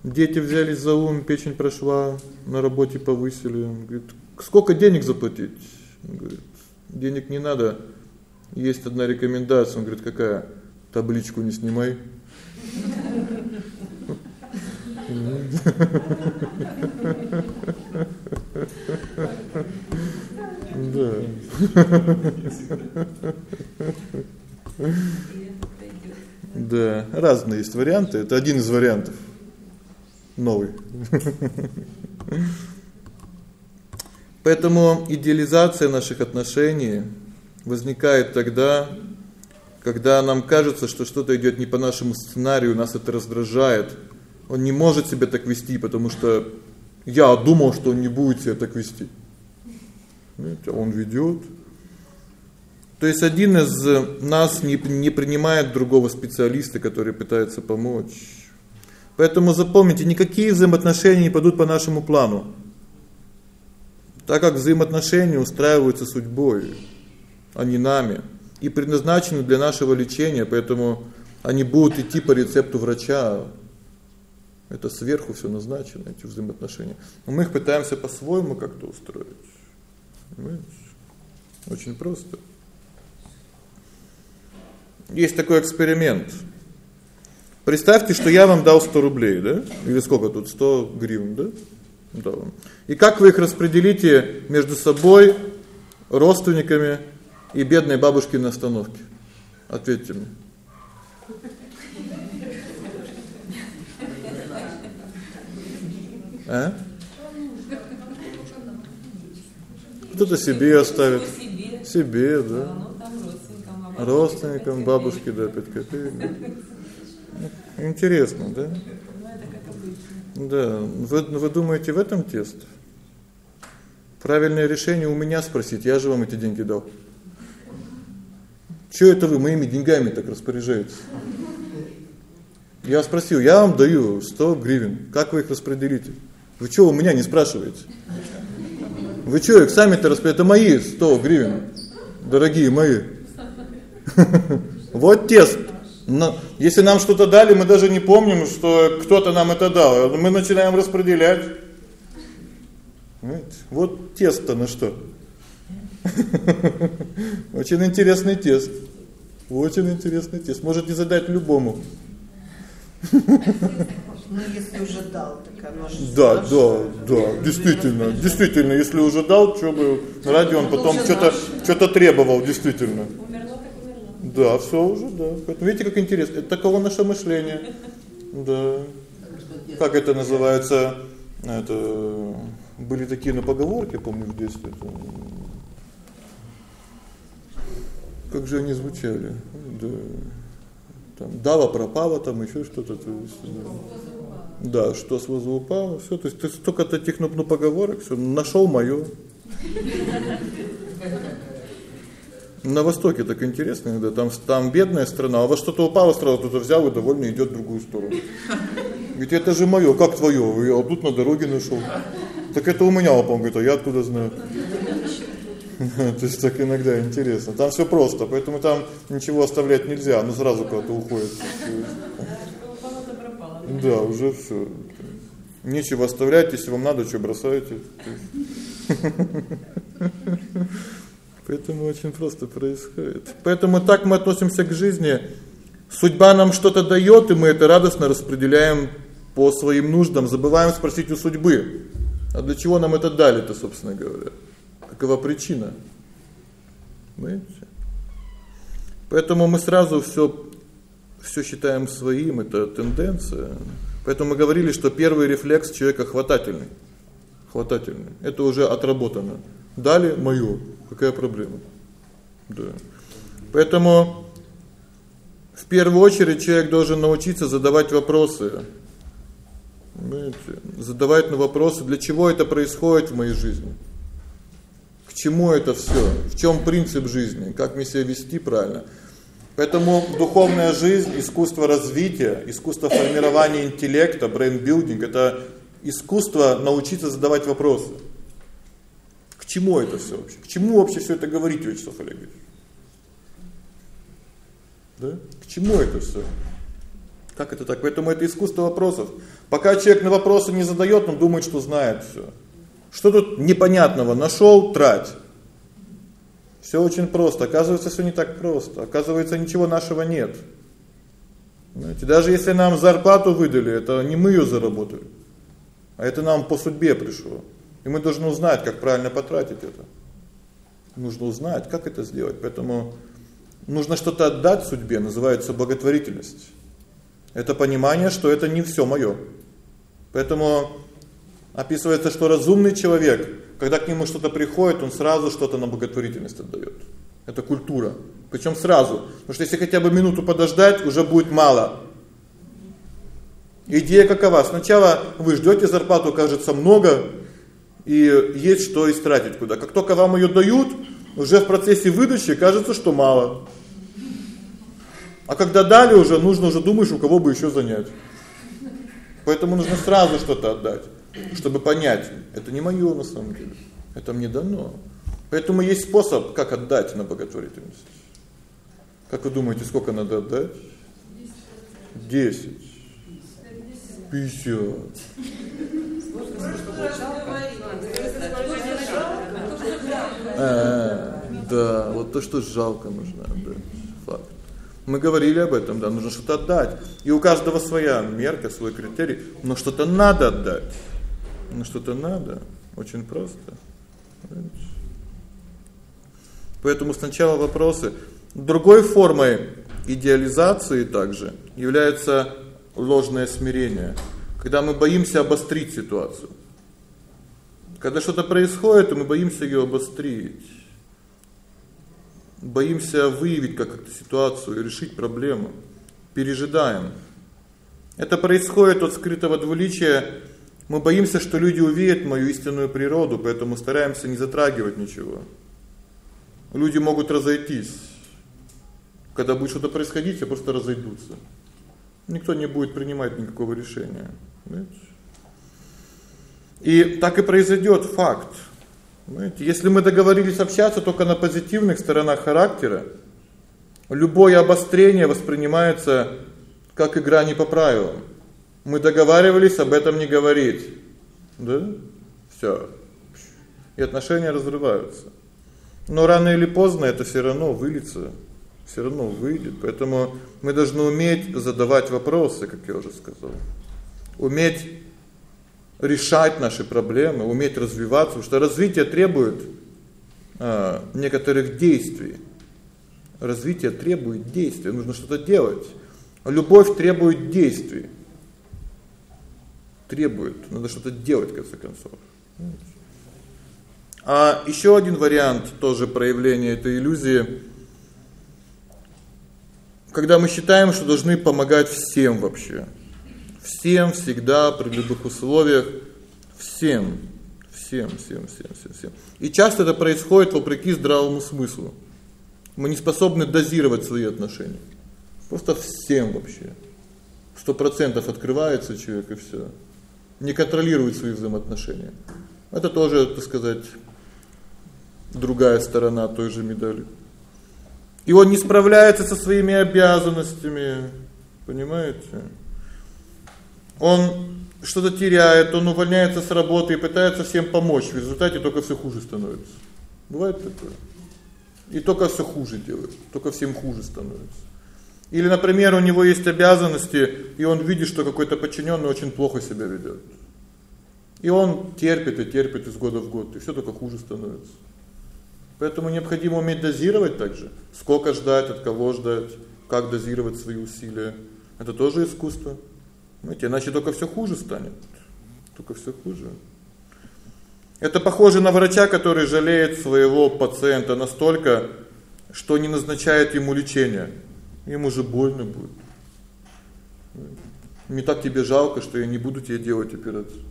Дети взялись за ум, печень прошла, на работе повысили. Говорит: "Сколько денег заплатить?" Говорит: "Денег не надо. Есть одна рекомендация". Он говорит: "Какая?" "Табличку не снимай". Да. Да, разные есть варианты. Это один из вариантов новый. Поэтому идеализация наших отношений возникает тогда, когда нам кажется, что что-то идёт не по нашему сценарию, нас это раздражает. Он не может себя так вести, потому что я думал, что он не будет себя так вести. Знаете, он ведёт. То есть один из нас не не принимает другого специалиста, который пытается помочь. Поэтому запомните, никакие взаимоотношения не пойдут по нашему плану. Так как взаимоотношения устраиваются судьбой, а не нами, и предназначены для нашего лечения, поэтому они будут идти по рецепту врача. Это сверху всё назначено эти взаимоотношения. Но мы их пытаемся по-своему как-то устроить. Понимаете? Очень просто. Есть такой эксперимент. Представьте, что я вам дал 100 рублей, да? Или сколько тут 100 гривен, да? Да. И как вы их распределите между собой, родственниками и бедной бабушкой на остановке? Ответьте мне. А? Кто-то себе оставит. Себе, да. Родственникам, бабушке, да, 5 копеек. Интересно, да? Да, вы вы думаете в этом тест? Правильное решение у меня спросить, я же вам эти деньги дал. Что это вы моими деньгами так распоряжаетесь? Я спросил: "Я вам даю 100 гривен. Как вы их распределите?" Вы что у меня не спрашиваете? Вы что, их сами-то распределите? Это мои 100 гривен. Дорогие мои. <laughs> Вот тест. Но если нам что-то дали, мы даже не помним, что кто-то нам это дал. Мы начинаем распределять. Понимаете? Вот тесто на что. <laughs> Очень интересный тест. Очень интересный тест. Можете задать любому. Ну, если уже дал, так оно же Да, да, да, действительно. Действительно, если уже дал, что бы ради он потом что-то что-то требовал, действительно. Да, всё уже, да. Поэтому видите, как интересно. Это таково наше мышление. Да. Как это называется? Это были такие на поговорки, помню, в детстве. Как же они звучали? Да. Там дава пропала, там ещё что-то, да. Что с возу упало, всё, то есть ты столько таких ну, ну поговорок, всё, нашёл моё. На востоке так интересно, иногда там там бедная страна, а во что-то упало, сразу кто-то взял и довольно идёт в другую сторону. Ведь это же моё, как твоё? Я тут на дороге нашёл. Так это у меня упало, говорит, а я откуда знаю? <laughs> То есть так иногда интересно. Там всё просто, поэтому там ничего оставлять нельзя, ну сразу куда-то уходит. Да, уже всё. Нечего оставлять, если вам надо, что бросаете. <laughs> Поэтому очень просто происходит. Поэтому так мы относимся к жизни. Судьба нам что-то даёт, и мы это радостно распределяем по своим нуждам, забываем спросить у судьбы: "А для чего нам это дали-то, собственно говоря? Какова причина?" Понимаете? Поэтому мы сразу всё всё считаем своим, это тенденция. Поэтому мы говорили, что первый рефлекс человека хватательный. Хватательный. Это уже отработано. Дали моё. Какая проблема? Да. Поэтому в первую очередь человек должен научиться задавать вопросы. Понимаете? Задавать на вопросы, для чего это происходит в моей жизни? К чему это всё? В чём принцип жизни? Как мне себя вести правильно? Поэтому духовная жизнь, искусство развития, искусство формирования интеллекта, brain building это искусство научиться задавать вопросы чему это всё вообще? К чему вообще всё это говорить, Вячеслав Олегович? Да? К чему это всё? Как это так? Поэтому это искусство вопросов. Пока человек на вопросы не задаёт, он думает, что знает всё. Что тут непонятного? Нашёл, трать. Всё очень просто. Оказывается, всё не так просто. Оказывается, ничего нашего нет. Знаете, даже если нам зарплату выдали, это не мы её заработали. А это нам по судьбе пришло. И мы должны узнать, как правильно потратить это. Нужно узнать, как это сделать. Поэтому нужно что-то отдать судьбе, называется благотворительность. Это понимание, что это не всё моё. Поэтому описывается, что разумный человек, когда к нему что-то приходит, он сразу что-то на благотворительность отдаёт. Это культура. Причём сразу. Потому что если хотя бы минуту подождать, уже будет мало. Идея какова? Сначала вы ждёте зарплату, кажется, много, и есть что истратить куда. Как только вам её дают, уже в процессе выдачи кажется, что мало. А когда дали уже, нужно уже думаешь, у кого бы ещё занять. Поэтому нужно сразу что-то отдать, чтобы понять, это не моё на самом деле. Это мне дано. Поэтому есть способ, как отдать на благотворительность. Как вы думаете, сколько надо отдать? 10. 50. Э, да, вот то, что жалко нужно отдать. Факт. Мы говорили об этом, да, нужно что-то отдать. И у каждого своя мерка, свой критерий, но что-то надо отдать. Ну что-то надо, очень просто. Поэтому сначала вопросы. Другой формой идеализации также является ложное смирение, когда мы боимся обострить ситуацию. Когда что-то происходит, мы боимся её обострить. Боимся выявить как-то ситуацию решить проблему. Пережидаем. Это происходит от скрытого двуличия. Мы боимся, что люди увидят мою истинную природу, поэтому стараемся не затрагивать ничего. Люди могут разойтись. Когда будет что-то происходить, все просто разойдутся. Никто не будет принимать никакого решения. Понимаете? И так и произойдёт факт. Понимаете? Если мы договорились общаться только на позитивных сторонах характера, любое обострение воспринимается как игра не по правилам. Мы договаривались об этом не говорить. Да? Всё. И отношения разрываются. Но рано или поздно это всё равно выльется Всё равно выйдет. Поэтому мы должны уметь задавать вопросы, как я уже сказал. Уметь решать наши проблемы, уметь развиваться, потому что развитие требует а некоторых действий. Развитие требует действий, нужно что-то делать. Любовь требует действий. Требует, надо что-то делать в конце концов. А ещё один вариант тоже проявления этой иллюзии когда мы считаем, что должны помогать всем вообще. Всем всегда при любых условиях всем, всем, всем, всем, всем, всем. И часто это происходит вопреки здравому смыслу. Мы не способны дозировать свои отношения. Просто всем вообще. 100% открывается человек и всё. Не контролирует свои взаимоотношения. Это тоже, так сказать, другая сторона той же медали. И он не справляется со своими обязанностями, понимаете? Он что-то теряет, он увольняется с работы и пытается всем помочь. В результате только всё хуже становится. Бывает такое. И только всё хуже делает, только всем хуже становится. Или, например, у него есть обязанности, и он видит, что какой-то подчинённый очень плохо себя ведёт. И он терпит и терпит из года в год, и всё только хуже становится. Поэтому необходимо уметь дозировать также. Сколько ждать, от кого ждать, как дозировать свои усилия. Это тоже искусство. Знаете, иначе только всё хуже станет. Только всё хуже. Это похоже на врача, который жалеет своего пациента настолько, что не назначает ему лечение. Ему же больно будет. Мне так тебе жалко, что я не буду тебе делать операцию.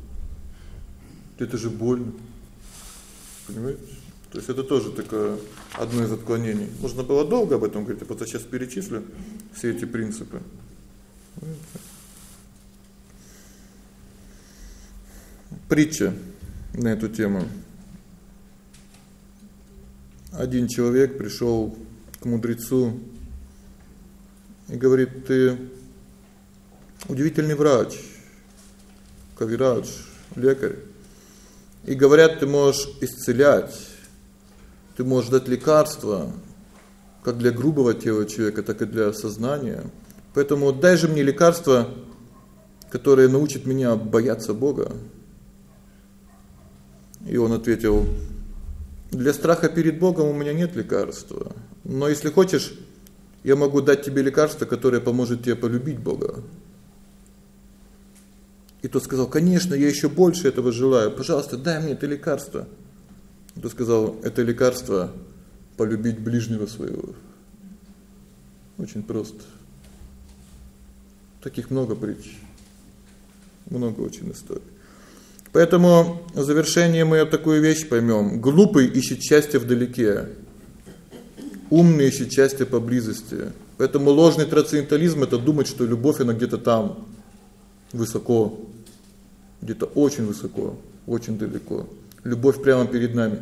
Это же больно. Понимаете? То есть это тоже такое одно из отклонений. Можно было долго об этом говорить, а просто сейчас перечислю все эти принципы. Притча на эту тему. Один человек пришёл к мудрецу и говорит: "Ты удивительный врач, кавирадж, лекарь. И говорят, ты можешь исцелять ты можешь дать лекарства как для грубого тела человека, так и для сознания. Поэтому дай же мне лекарство, которое научит меня бояться Бога. И он ответил: Для страха перед Богом у меня нет лекарства. Но если хочешь, я могу дать тебе лекарство, которое поможет тебе полюбить Бога. И тот сказал: "Конечно, я ещё больше этого желаю. Пожалуйста, дай мне это лекарство". Кто сказал, это лекарство полюбить ближнего своего. Очень просто. Таких много притч. Много очень историй. Поэтому в завершение мы такую вещь поймём: глупый ищет счастье вдалеке. Умный ищет счастье поблизости. Поэтому ложный трансцендентализм это думать, что любовь она где-то там высоко, где-то очень высоко, очень далеко. Любовь прямо перед нами.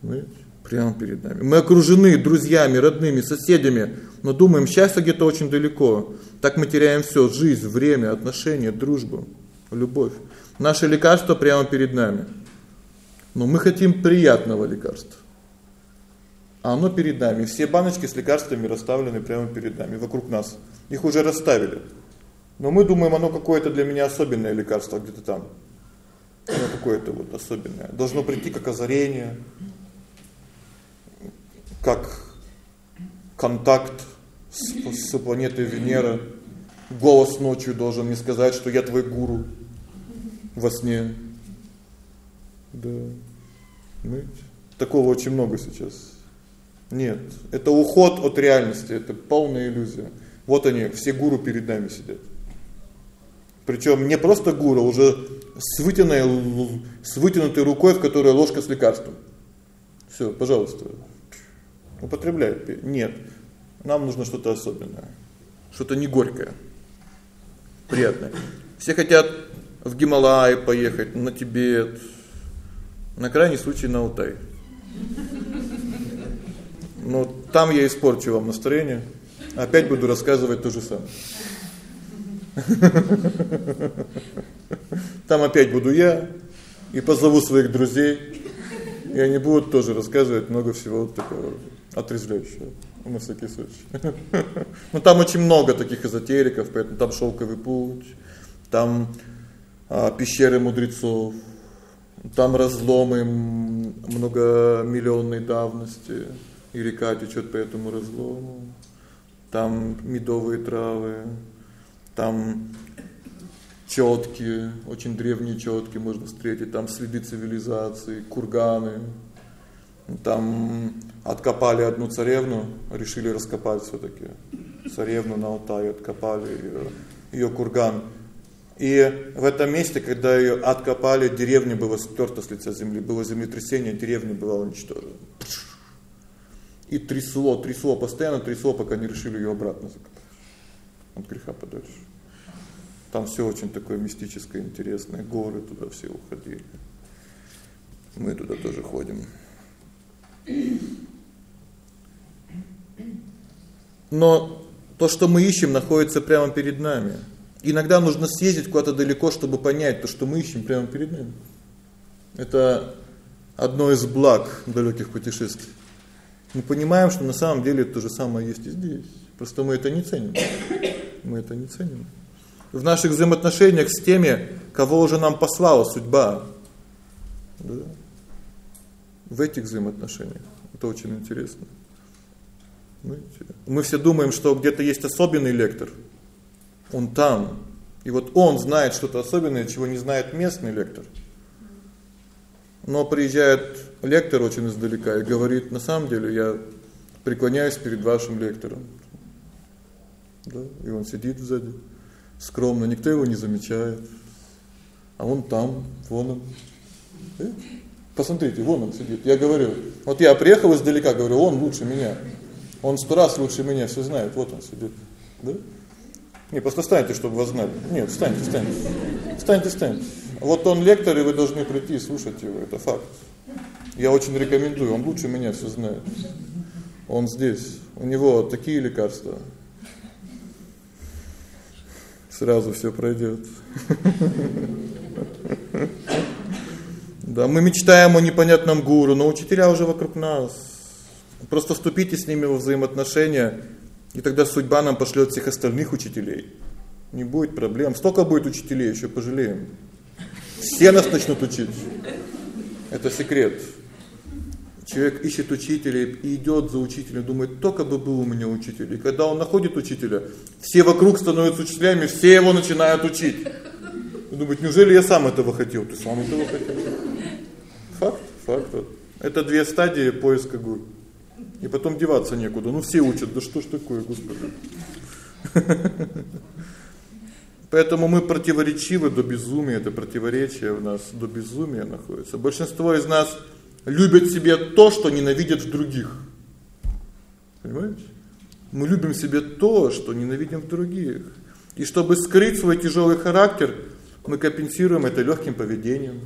Понимаете? Прямо перед нами. Мы окружены друзьями, родными, соседями, но думаем, счастье где-то очень далеко. Так мы теряем всё: жизнь, время, отношения, дружбу, любовь. Наше лекарство прямо перед нами. Но мы хотим приятного лекарства. А оно перед нами. Все баночки с лекарствами расставлены прямо перед нами, вокруг нас. Их уже расставили. Но мы думаем, оно какое-то для меня особенное лекарство где-то там оно какое-то вот особенное. Должно прийти как озарение, как контакт с, с планетой Венера. Голос ночью должен мне сказать, что я твой гуру во сне. Да. Знаете? Такого очень много сейчас. Нет, это уход от реальности, это полная иллюзия. Вот они, все гуру перед нами сидят. Причём не просто гуру, уже с вытянутой с вытянутой рукой, в которой ложка с лекарством. Всё, пожалуйста. Употребляй. Нет. Нам нужно что-то особенное. Что-то не горькое. Приятное. Все хотят в Гималаи поехать, на Тибет, на крайний случай на Алтай. Но там я испорчу вам настроение. Опять буду рассказывать то же самое. Там опять буду я и позову своих друзей, и они будут тоже рассказывать много всего такого отрезвляющего. на всякий случай. Ну там очень много таких эзотериков, поэтому там шелковый путь, там пещеры мудрецов, там разломы многомиллионной давности, и река течёт по этому разлому. Там медовые травы, там чётки, очень древние чётки можно встретить, там следы цивилизации, курганы. Там откопали одну царевну, решили раскопать всё-таки. Царевну на Алтае откопали её, её курган. И в этом месте, когда её откопали, деревня была стёрта с лица земли, было землетрясение, деревня была уничтожена. И трясло, трясло, постоянно трясло, пока не решили её обратно закопать. От греха подальше. Там всё очень такое мистическое, интересное, горы туда все уходили. Мы туда тоже ходим. Но то, что мы ищем, находится прямо перед нами. Иногда нужно съездить куда-то далеко, чтобы понять то, что мы ищем прямо перед нами. Это одно из благ далеких путешествий. Мы понимаем, что на самом деле то же самое есть и здесь. Просто мы это не ценим. Мы это не ценим. В наших взаимоотношениях с теми, кого уже нам послала судьба. Да. В этих взаимоотношениях. Это очень интересно. Мы все думаем, что где-то есть особенный лектор он там. И вот он знает что-то особенное, чего не знает местный лектор. Но приезжает лектор очень издалека и говорит: "На самом деле я преклоняюсь перед вашим лектором". Да? И он сидит сзади, скромно, никто его не замечает. А он там, вон он. Э? Посмотрите, вон он сидит. Я говорю: "Вот я приехал издалека, говорю, он лучше меня. Он сто раз лучше меня все знает. Вот он сидит". Да? Не, просто встаньте, чтобы вас знали. Нет, встаньте, встаньте. Встаньте, встаньте. Вот он лектор, и вы должны прийти и слушать его, это факт. Я очень рекомендую, он лучше меня все знает. Он здесь. У него такие лекарства. Сразу все пройдет. Да, мы мечтаем о непонятном гуру, но учителя уже вокруг нас. Просто вступите с ними во взаимоотношения, и тогда судьба нам пошлёт всех остальных учителей. Не будет проблем. Столько будет учителей, ещё пожалеем. Все нас начнут учить. Это секрет. Человек ищет учителя и идёт за учителем, думает: "Только бы был у меня учитель". И когда он находит учителя, все вокруг становятся учителями, все его начинают учить. И думает: "Неужели я сам этого хотел?" Ты сам этого хотел. Факт, факт. Это две стадии поиска гуру. И потом деваться некуда. Ну все учат. Да что ж такое, Господи? <laughs> Поэтому мы противоречивы до безумия, это противоречие в нас до безумия находится. Большинство из нас любят себе то, что ненавидят в других. Понимаете? Мы любим себе то, что ненавидим в других. И чтобы скрыть свой тяжелый характер, мы компенсируем это легким поведением.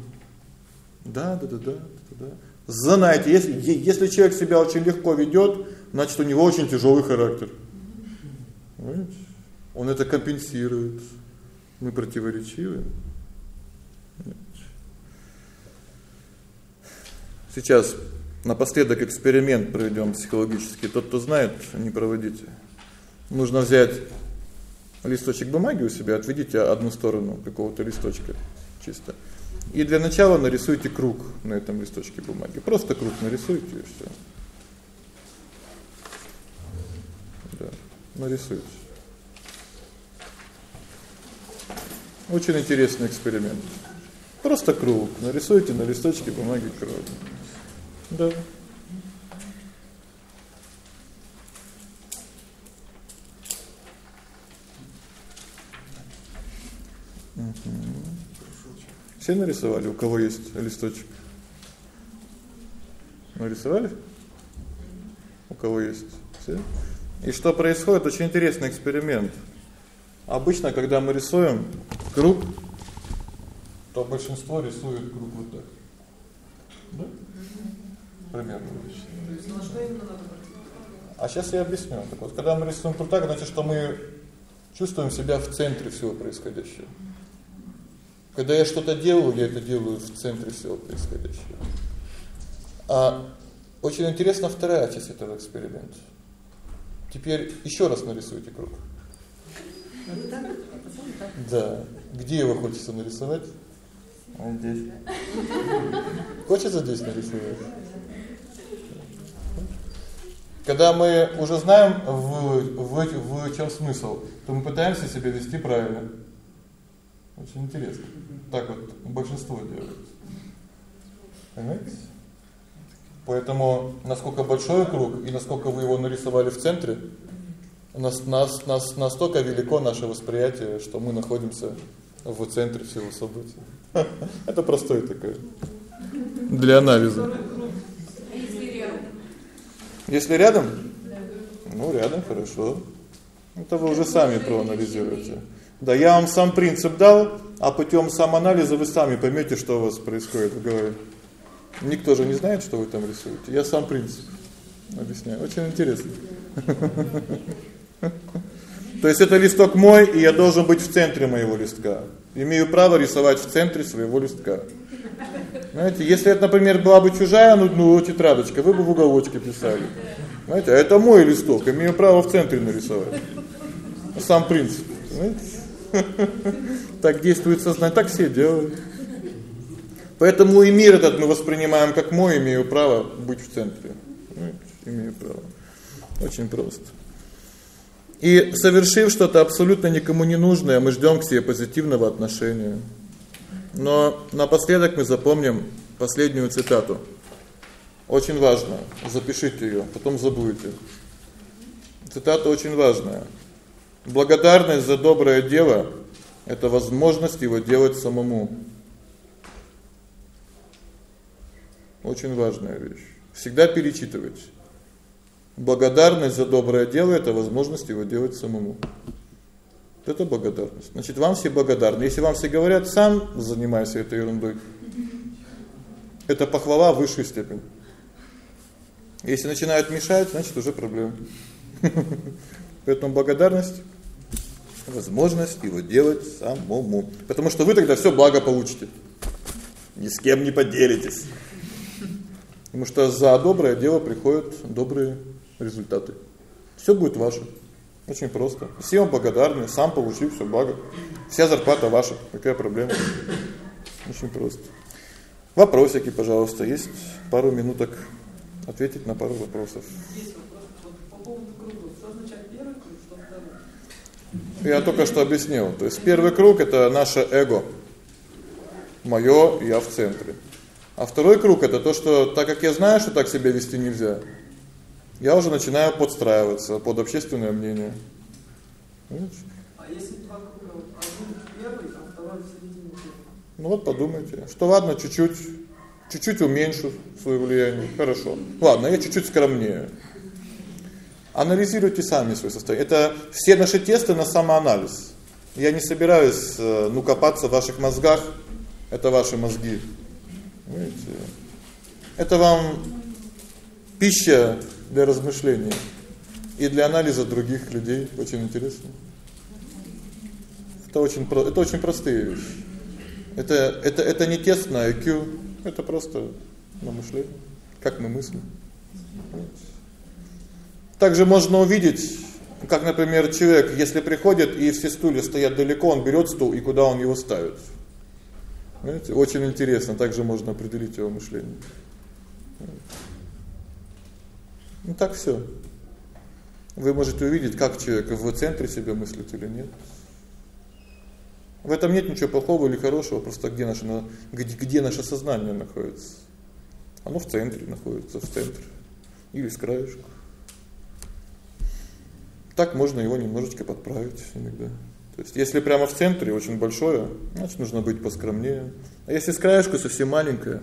Да, да, да, да, да. Знайте, если если человек себя очень легко ведет, значит, у него очень тяжелый характер. Понимаете? Он это компенсирует. Мы противоречивы. Сейчас напоследок эксперимент проведем психологический. Тот, кто знает, не проводите. Нужно взять листочек бумаги у себя, отведите одну сторону какого-то листочка чисто. И для начала нарисуйте круг на этом листочке бумаги. Просто круг нарисуйте и всё. Да, нарисуйте. Очень интересный эксперимент. Просто круг нарисуйте на листочке бумаги круг. Да. Угу. Все нарисовали, у кого есть листочек? Нарисовали? У кого есть? Все? И что происходит? Очень интересный эксперимент. Обычно, когда мы рисуем круг, то большинство рисует круг вот так. Да? Примерно. А сейчас я объясню. Так вот, когда мы рисуем круг так, значит, что мы чувствуем себя в центре всего происходящего. Когда я что-то делаю, я это делаю в центре всего происходящего. А очень интересна вторая часть этого эксперимента. Теперь еще раз нарисуйте круг. Вот. Да. Где его хочется нарисовать? Он здесь. Хочется здесь нарисовать. Когда мы уже знаем в в в чём смысл, то мы пытаемся себя вести правильно. Очень интересно. Так вот большинство делает. Понимаете? Поэтому насколько большой круг и насколько вы его нарисовали в центре, нас нас нас настолько велико наше восприятие, что мы находимся в центре всего события. <laughs> Это простое такое для анализа. Если рядом? Если рядом? Ну, рядом хорошо. Это вы уже сами проанализируете. Да, я вам сам принцип дал, а путем самоанализа вы сами поймете, что у вас происходит в голове. Никто же не знает, что вы там рисуете. Я сам принцип объясняю. Очень интересно. <laughs> То есть это листок мой, и я должен быть в центре моего листка. Имею право рисовать в центре своего листка. Знаете, если это, например, была бы чужая, ну, ну тетрадочка, вы бы в уголочке писали. Знаете, а это мой листок, имею право в центре нарисовать. Сам принцип, знаете? <laughs> Так действует сознание, так все делают. Поэтому и мир этот мы воспринимаем как мой, имею право быть в центре. Имею право. Очень просто. И совершив что-то абсолютно никому не нужное, мы ждём к себе позитивного отношения. Но напоследок мы запомним последнюю цитату. Очень важно, запишите её, потом забудете. Цитата очень важная. Благодарность за доброе дело это возможность его делать самому. Очень важная вещь. Всегда перечитывать. Благодарность за доброе дело это возможность его делать самому. Это благодарность. Значит, вам все благодарны. Если вам все говорят: "Сам занимайся этой ерундой". Это похвала высшей степени. Если начинают мешать, значит, уже проблема. <laughs> Поэтому благодарность возможность его делать самому. Потому что вы тогда всё благо получите. Ни с кем не поделитесь. Потому что за доброе дело приходят добрые результаты. Всё будет ваше. Очень просто. Все вам благодарны, сам получил всё благо. Вся зарплата ваша. Какая проблема? Очень просто. Вопросики, пожалуйста, есть пару минуток ответить на пару вопросов. Есть вопрос по поводу кругов. Что означает первый круг, что второй? Я только что объяснил. То есть первый круг это наше эго. Моё я в центре. А второй круг это то, что так как я знаю, что так себя вести нельзя, я уже начинаю подстраиваться под общественное мнение. Понимаете? А если два круга, один первый, а второй в середине? Ну вот подумайте, что ладно, чуть-чуть чуть-чуть уменьшу своё влияние. Хорошо. Ладно, я чуть-чуть скромнее. Анализируйте сами своё состояние. Это все наши тесты на самоанализ. Я не собираюсь, э, ну, копаться в ваших мозгах. Это ваши мозги. Видите? Это вам пища для размышлений и для анализа других людей. Очень интересно. Это очень про это очень простые вещи. Это это это не тест на IQ, это просто на мышление, как мы мыслим. Также можно увидеть, как, например, человек, если приходит и все стулья стоят далеко, он берёт стул и куда он его ставит. Знаете, очень интересно, также можно определить его мышление. Ну так всё. Вы можете увидеть, как человек в центре себя мыслит или нет. В этом нет ничего плохого или хорошего, просто где наше где, где наше сознание находится. Оно в центре находится, в центре или с краешку. Так можно его немножечко подправить иногда. То есть если прямо в центре очень большое, значит нужно быть поскромнее. А если с краешку совсем маленькое,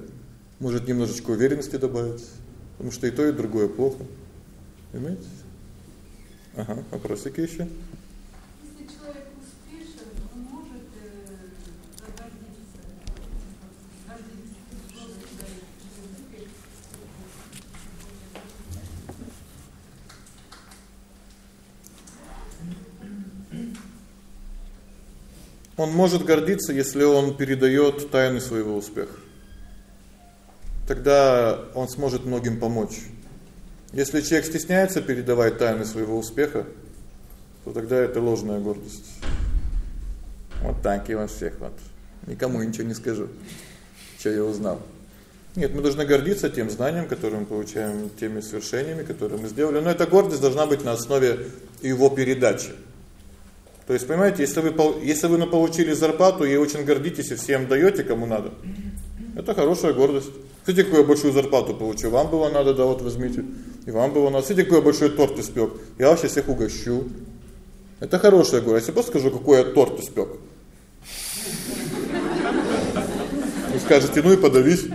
может немножечко уверенности добавить, потому что и то, и другое плохо. Понимаете? Ага, вопросики ещё? Если человек успешен, он может э, гордиться. Гордиться. Просто говорить, что он успешен. Он может гордиться, если он передаёт тайны своего успеха. Тогда он сможет многим помочь. Если человек стесняется передавать тайны своего успеха, то тогда это ложная гордость. Вот так и во всех вот. Никому ничего не скажу. Что я узнал. Нет, мы должны гордиться тем знанием, которое мы получаем, теми свершениями, которые мы сделали. Но эта гордость должна быть на основе его передачи. То есть, понимаете, если вы если вы получили зарплату и очень гордитесь и всем даёте кому надо. Это хорошая гордость. Смотрите, какую большую зарплату получил. Вам было надо, да вот возьмите. И вам было надо. Смотрите, какой большой торт испёк. Я вообще всех угощу. Это хорошая гордость. Я просто скажу, какой я торт испёк. Вы скажете: "Ну и подавись".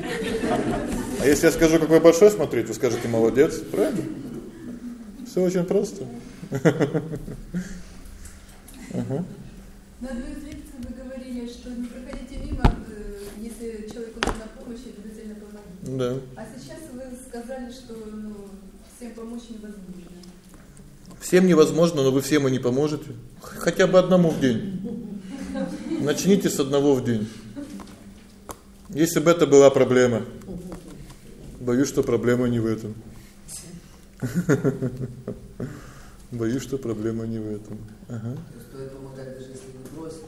А если я скажу, какой большой, смотрите, вы скажете: "Молодец". Правильно? Всё очень просто. <laughs> Угу. На одной из лекций вы говорили, что не проходите мимо, э, если человеку нужна помощь, обязательно помогите. Да. А сейчас вы сказали, что ну, всем помочь невозможно. Всем невозможно, но вы всем и не поможете. Хотя бы одному в день. Начните с одного в день. Если бы это была проблема. Боюсь, что проблема не в этом. <laughs> Боюсь, что проблема не в этом. Ага. Стоит помогать даже если не просят.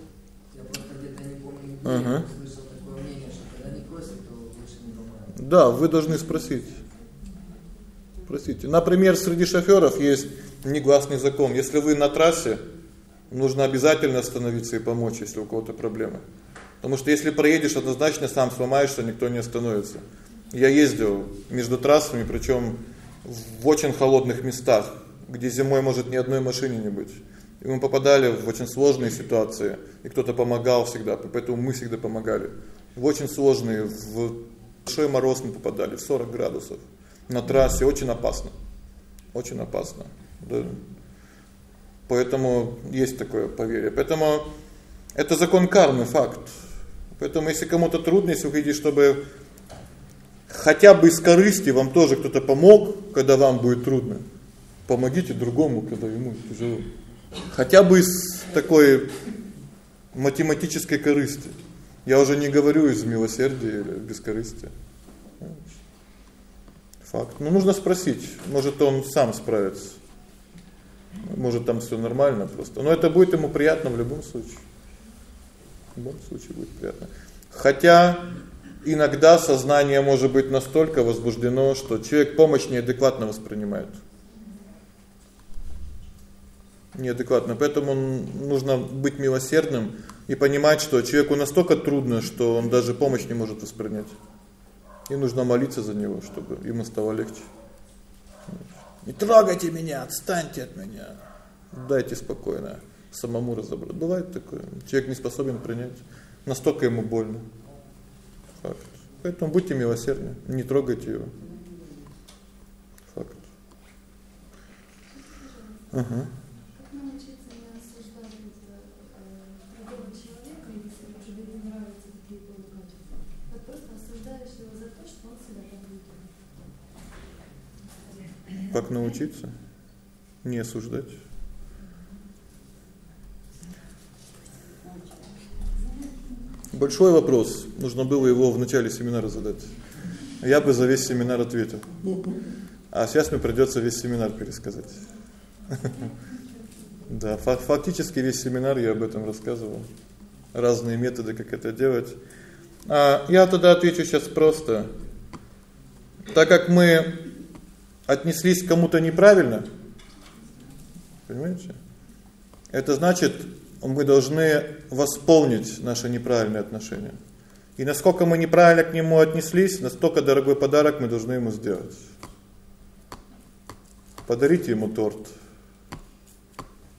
Я просто где-то не помню, где ага. слышал такое мнение, что когда не просят, то лучше не помогать. Да, вы должны спросить. Спросите. Например, среди шофёров есть негласный закон. Если вы на трассе, нужно обязательно остановиться и помочь, если у кого-то проблемы. Потому что если проедешь, однозначно сам сломаешься, никто не остановится. Я ездил между трассами, причём в очень холодных местах где зимой может ни одной машины не быть. И мы попадали в очень сложные ситуации, и кто-то помогал всегда, поэтому мы всегда помогали. В очень сложные, в большой мороз мы попадали, в 40 градусов. На трассе очень опасно. Очень опасно. Да. Поэтому есть такое поверье. Поэтому это закон кармы, факт. Поэтому если кому-то трудно, если вы хотите, чтобы хотя бы из корысти вам тоже кто-то помог, когда вам будет трудно, помогите другому, когда ему тяжело. Хотя бы из такой математической корысти. Я уже не говорю из милосердия или бескорыстия. Факт. Ну нужно спросить, может он сам справится. Может там всё нормально просто. Но это будет ему приятно в любом случае. В любом случае будет приятно. Хотя иногда сознание может быть настолько возбуждено, что человек помощь неадекватно воспринимает неадекватно. Поэтому нужно быть милосердным и понимать, что человеку настолько трудно, что он даже помощь не может воспринять. И нужно молиться за него, чтобы ему стало легче. Не трогайте меня, отстаньте от меня. Дайте спокойно самому разобраться. Бывает такое. Человек не способен принять, настолько ему больно. Факт. Поэтому будьте милосердны, не трогайте его. Факт. Ага. Как научиться не осуждать? Большой вопрос. Нужно было его в начале семинара задать. Я бы за весь семинар ответил. А сейчас мне придётся весь семинар пересказать. <laughs> Да, фактически весь семинар я об этом рассказывал. Разные методы, как это делать. А я тогда отвечу сейчас просто. Так как мы отнеслись к кому-то неправильно, понимаете? Это значит, мы должны восполнить наше неправильное отношение. И насколько мы неправильно к нему отнеслись, настолько дорогой подарок мы должны ему сделать. Подарите ему торт.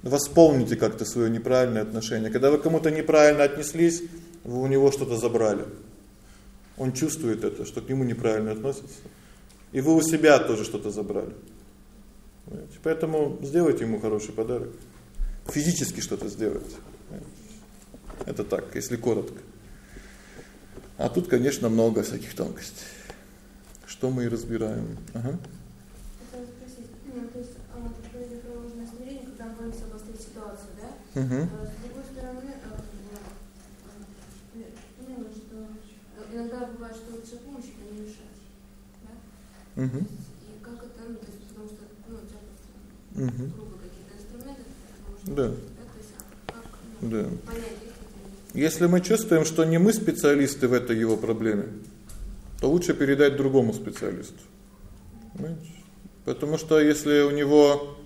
Восполните как-то своё неправильное отношение. Когда вы к кому-то неправильно отнеслись, вы у него что-то забрали. Он чувствует это, что к нему неправильно относятся. И вы у себя тоже что-то забрали. Понимаете? Поэтому сделайте ему хороший подарок. Физически что-то сделайте. Это так, если коротко. А тут, конечно, много всяких тонкостей. Что мы и разбираем. Ага. Ну, а? Угу. С другой стороны, ну, что иногда бывает, что лучше помощь, а не мешать. Да? Угу. И как это, ну, то есть, потому грубо какие-то инструменты, можно Да. да, то есть а как ну, Да. понять Если мы чувствуем, что не мы специалисты в этой его проблеме, то лучше передать другому специалисту. Понимаете? Потому что если у него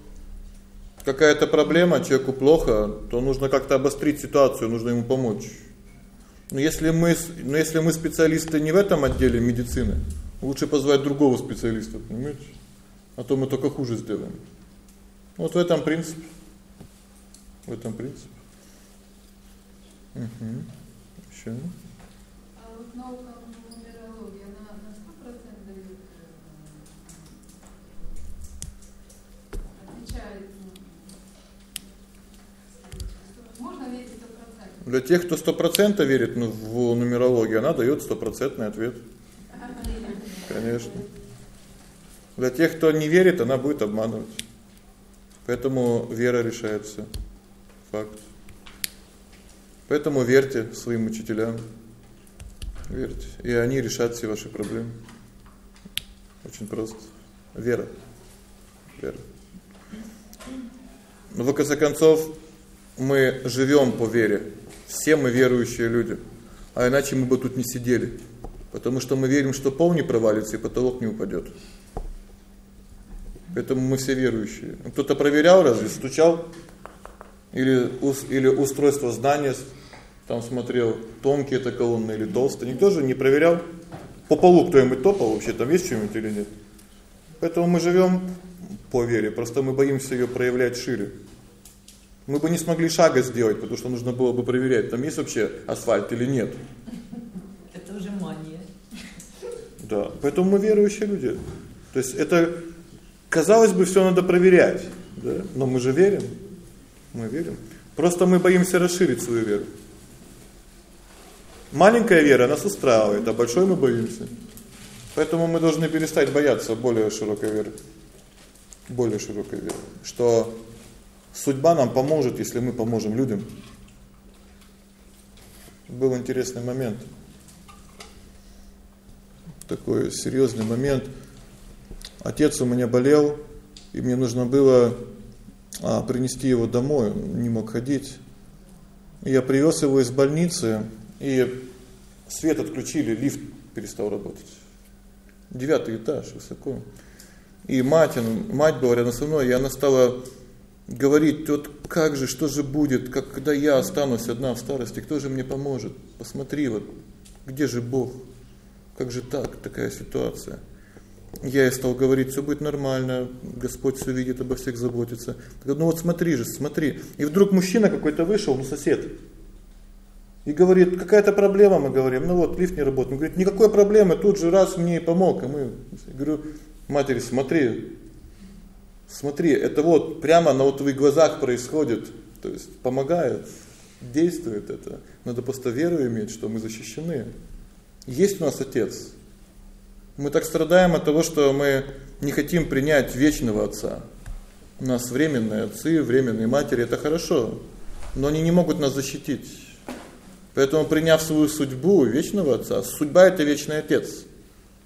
какая-то проблема, человеку плохо, то нужно как-то обострить ситуацию, нужно ему помочь. Но если мы, но если мы специалисты не в этом отделе медицины, лучше позвать другого специалиста, понимаете? А то мы только хуже сделаем. Вот в этом принцип. В этом принцип. Угу. Ещё. А вот наука нумерологии, она на 100% дает, э, отвечает, ну, можно верить 100%? Для тех, кто 100% верит ну, в нумерологию, она даёт стопроцентный ответ. Конечно. Для тех, кто не верит, она будет обманывать. Поэтому вера решает всё. Факт. Поэтому верьте своим учителям. Верьте, и они решат все ваши проблемы. Очень просто. Вера. Вера. Но в конце концов мы живём по вере. Все мы верующие люди. А иначе мы бы тут не сидели. Потому что мы верим, что пол не провалится и потолок не упадёт. Поэтому мы все верующие. Кто-то проверял разве, стучал или или устройство здания там смотрел, тонкие это колонны или толстые. Никто же не проверял. По полу кто-нибудь топал вообще, там есть что-нибудь или нет? Поэтому мы живём по вере, просто мы боимся её проявлять шире. Мы бы не смогли шага сделать, потому что нужно было бы проверять, там есть вообще асфальт или нет. Да, поэтому мы верующие люди. То есть это казалось бы, всё надо проверять, да? Но мы же верим. Мы верим. Просто мы боимся расширить свою веру. Маленькая вера нас устраивает, а большой мы боимся. Поэтому мы должны перестать бояться более широкой веры. Более широкой веры, что судьба нам поможет, если мы поможем людям. Был интересный момент. Такой серьёзный момент. Отец у меня болел, и мне нужно было а принести его домой, он не мог ходить. Я привёз его из больницы, и свет отключили, лифт перестал работать. Девятый этаж, высоко. И мать, мать была рядом со мной, и она стала говорить: "Вот как же, что же будет, когда я останусь одна в старости, кто же мне поможет? Посмотри вот, где же Бог? Как же так, такая ситуация?" Я ей стал говорить: "Всё будет нормально, Господь всё видит, обо всех заботится". Так, ну вот смотри же, смотри. И вдруг мужчина какой-то вышел, ну сосед. И говорит: "Какая-то проблема", мы говорим. "Ну вот лифт не работает". Он говорит: "Никакой проблемы, тут же раз мне и помог". И мы говорю: "Матери, смотри. Смотри, это вот прямо на вот твоих глазах происходит, то есть помогает, действует это. Надо просто веру иметь, что мы защищены. Есть у нас отец. Мы так страдаем от того, что мы не хотим принять вечного отца. У нас временные отцы, временные матери это хорошо, но они не могут нас защитить. Поэтому приняв свою судьбу вечного отца, судьба это вечный отец,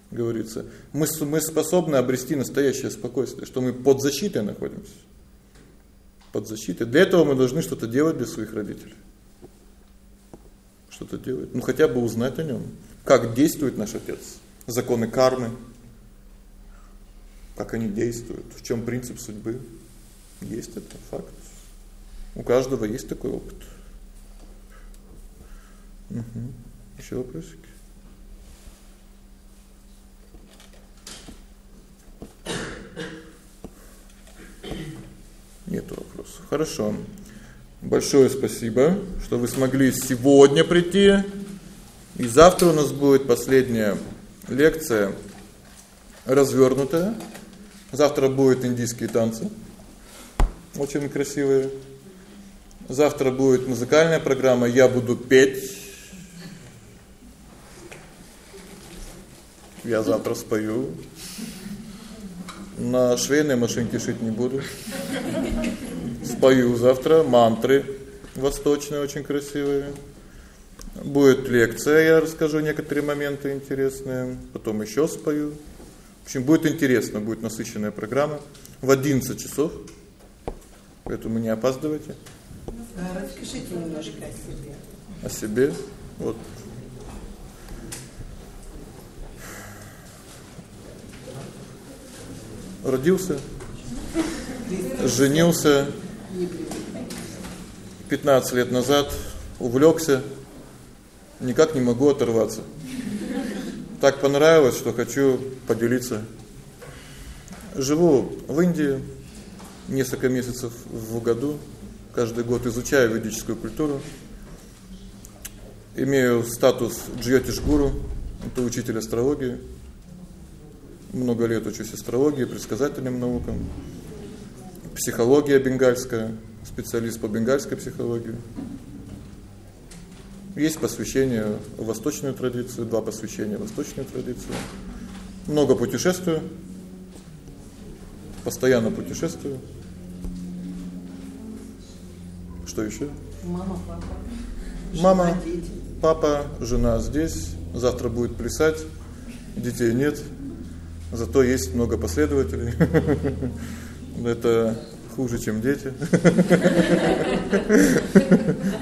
говорится. Мы мы способны обрести настоящее спокойствие, что мы под защитой находимся. Под защитой. Для этого мы должны что-то делать для своих родителей. Что-то делать. Ну хотя бы узнать о нём, как действует наш отец законы кармы, как они действуют, в чём принцип судьбы. Есть это факт. У каждого есть такой опыт. Угу. Ещё вопросики? Нет вопросов. Хорошо. Большое спасибо, что вы смогли сегодня прийти. И завтра у нас будет последняя лекция развёрнутая. Завтра будут индийские танцы. Очень красивые. Завтра будет музыкальная программа, я буду петь. Я завтра спою. На швейной машинке шить не буду. Спою завтра мантры восточные очень красивые. Будет лекция, я расскажу некоторые моменты интересные, потом ещё спою. В общем, будет интересно, будет насыщенная программа. В 11 часов Поэтому не опаздывайте. А расскажите немножко о себе. О себе. Вот. Родился, женился 15 лет назад, увлёкся, никак не могу оторваться. Так понравилось, что хочу поделиться. Живу в Индии несколько месяцев в году, каждый год изучаю ведическую культуру. Имею статус Джьотиш-гуру, это учитель астрологии. Много лет учусь астрологии, предсказательным наукам. Психология бенгальская, специалист по бенгальской психологии. Есть посвящение в восточную традицию, два посвящения в восточную традицию. Много путешествую. Постоянно путешествую. Что ещё? Мама, папа. Мама, жена, дети. папа, жена здесь, завтра будет плясать. Детей нет. Зато есть много последователей. <laughs> Это хуже, чем дети. <laughs>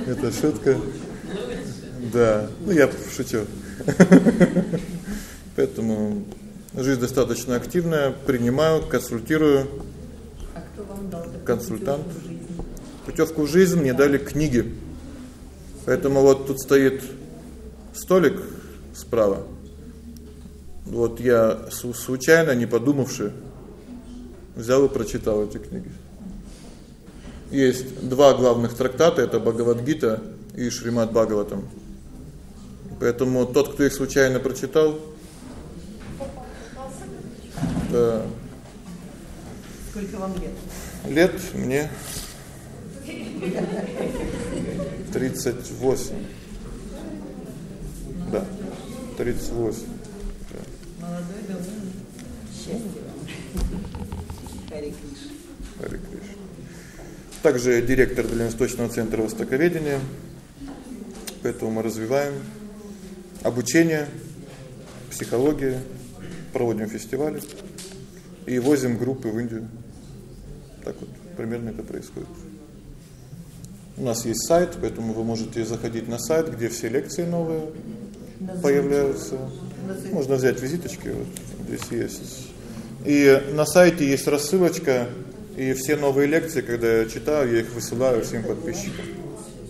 Это шутка. Да, ну я шучу. <laughs> Поэтому жизнь достаточно активная, принимаю, консультирую. А кто вам дал Консультант. путевку в жизнь? Мне дали книги. Поэтому вот тут стоит столик справа. Вот я случайно, не подумавши, взял и прочитал эти книги. Есть два главных трактата это Бхагавад-гита и Шримад Бхагаватам. Поэтому тот, кто их случайно прочитал, да, Сколько вам лет? лет мне 38. Да. 38. Молодой, довольный. Счастья вам. Хари Кришна. Также директор Дальневосточного центра востоковедения. Поэтому мы развиваем обучение, психология, проводим фестивали и возим группы в Индию. Так вот примерно это происходит. У нас есть сайт, поэтому вы можете заходить на сайт, где все лекции новые появляются. Можно взять визиточки, вот здесь есть. И на сайте есть рассылочка, и все новые лекции, когда я читаю, я их высылаю всем подписчикам.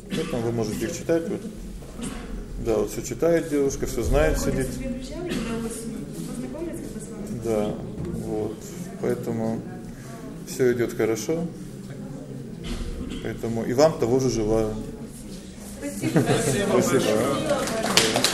Поэтому вы можете их читать. Вот. Да, вот все читает девушка, все знает, сидит. Да, вот. Поэтому все идет хорошо. Поэтому и вам того же желаю. Спасибо. Спасибо.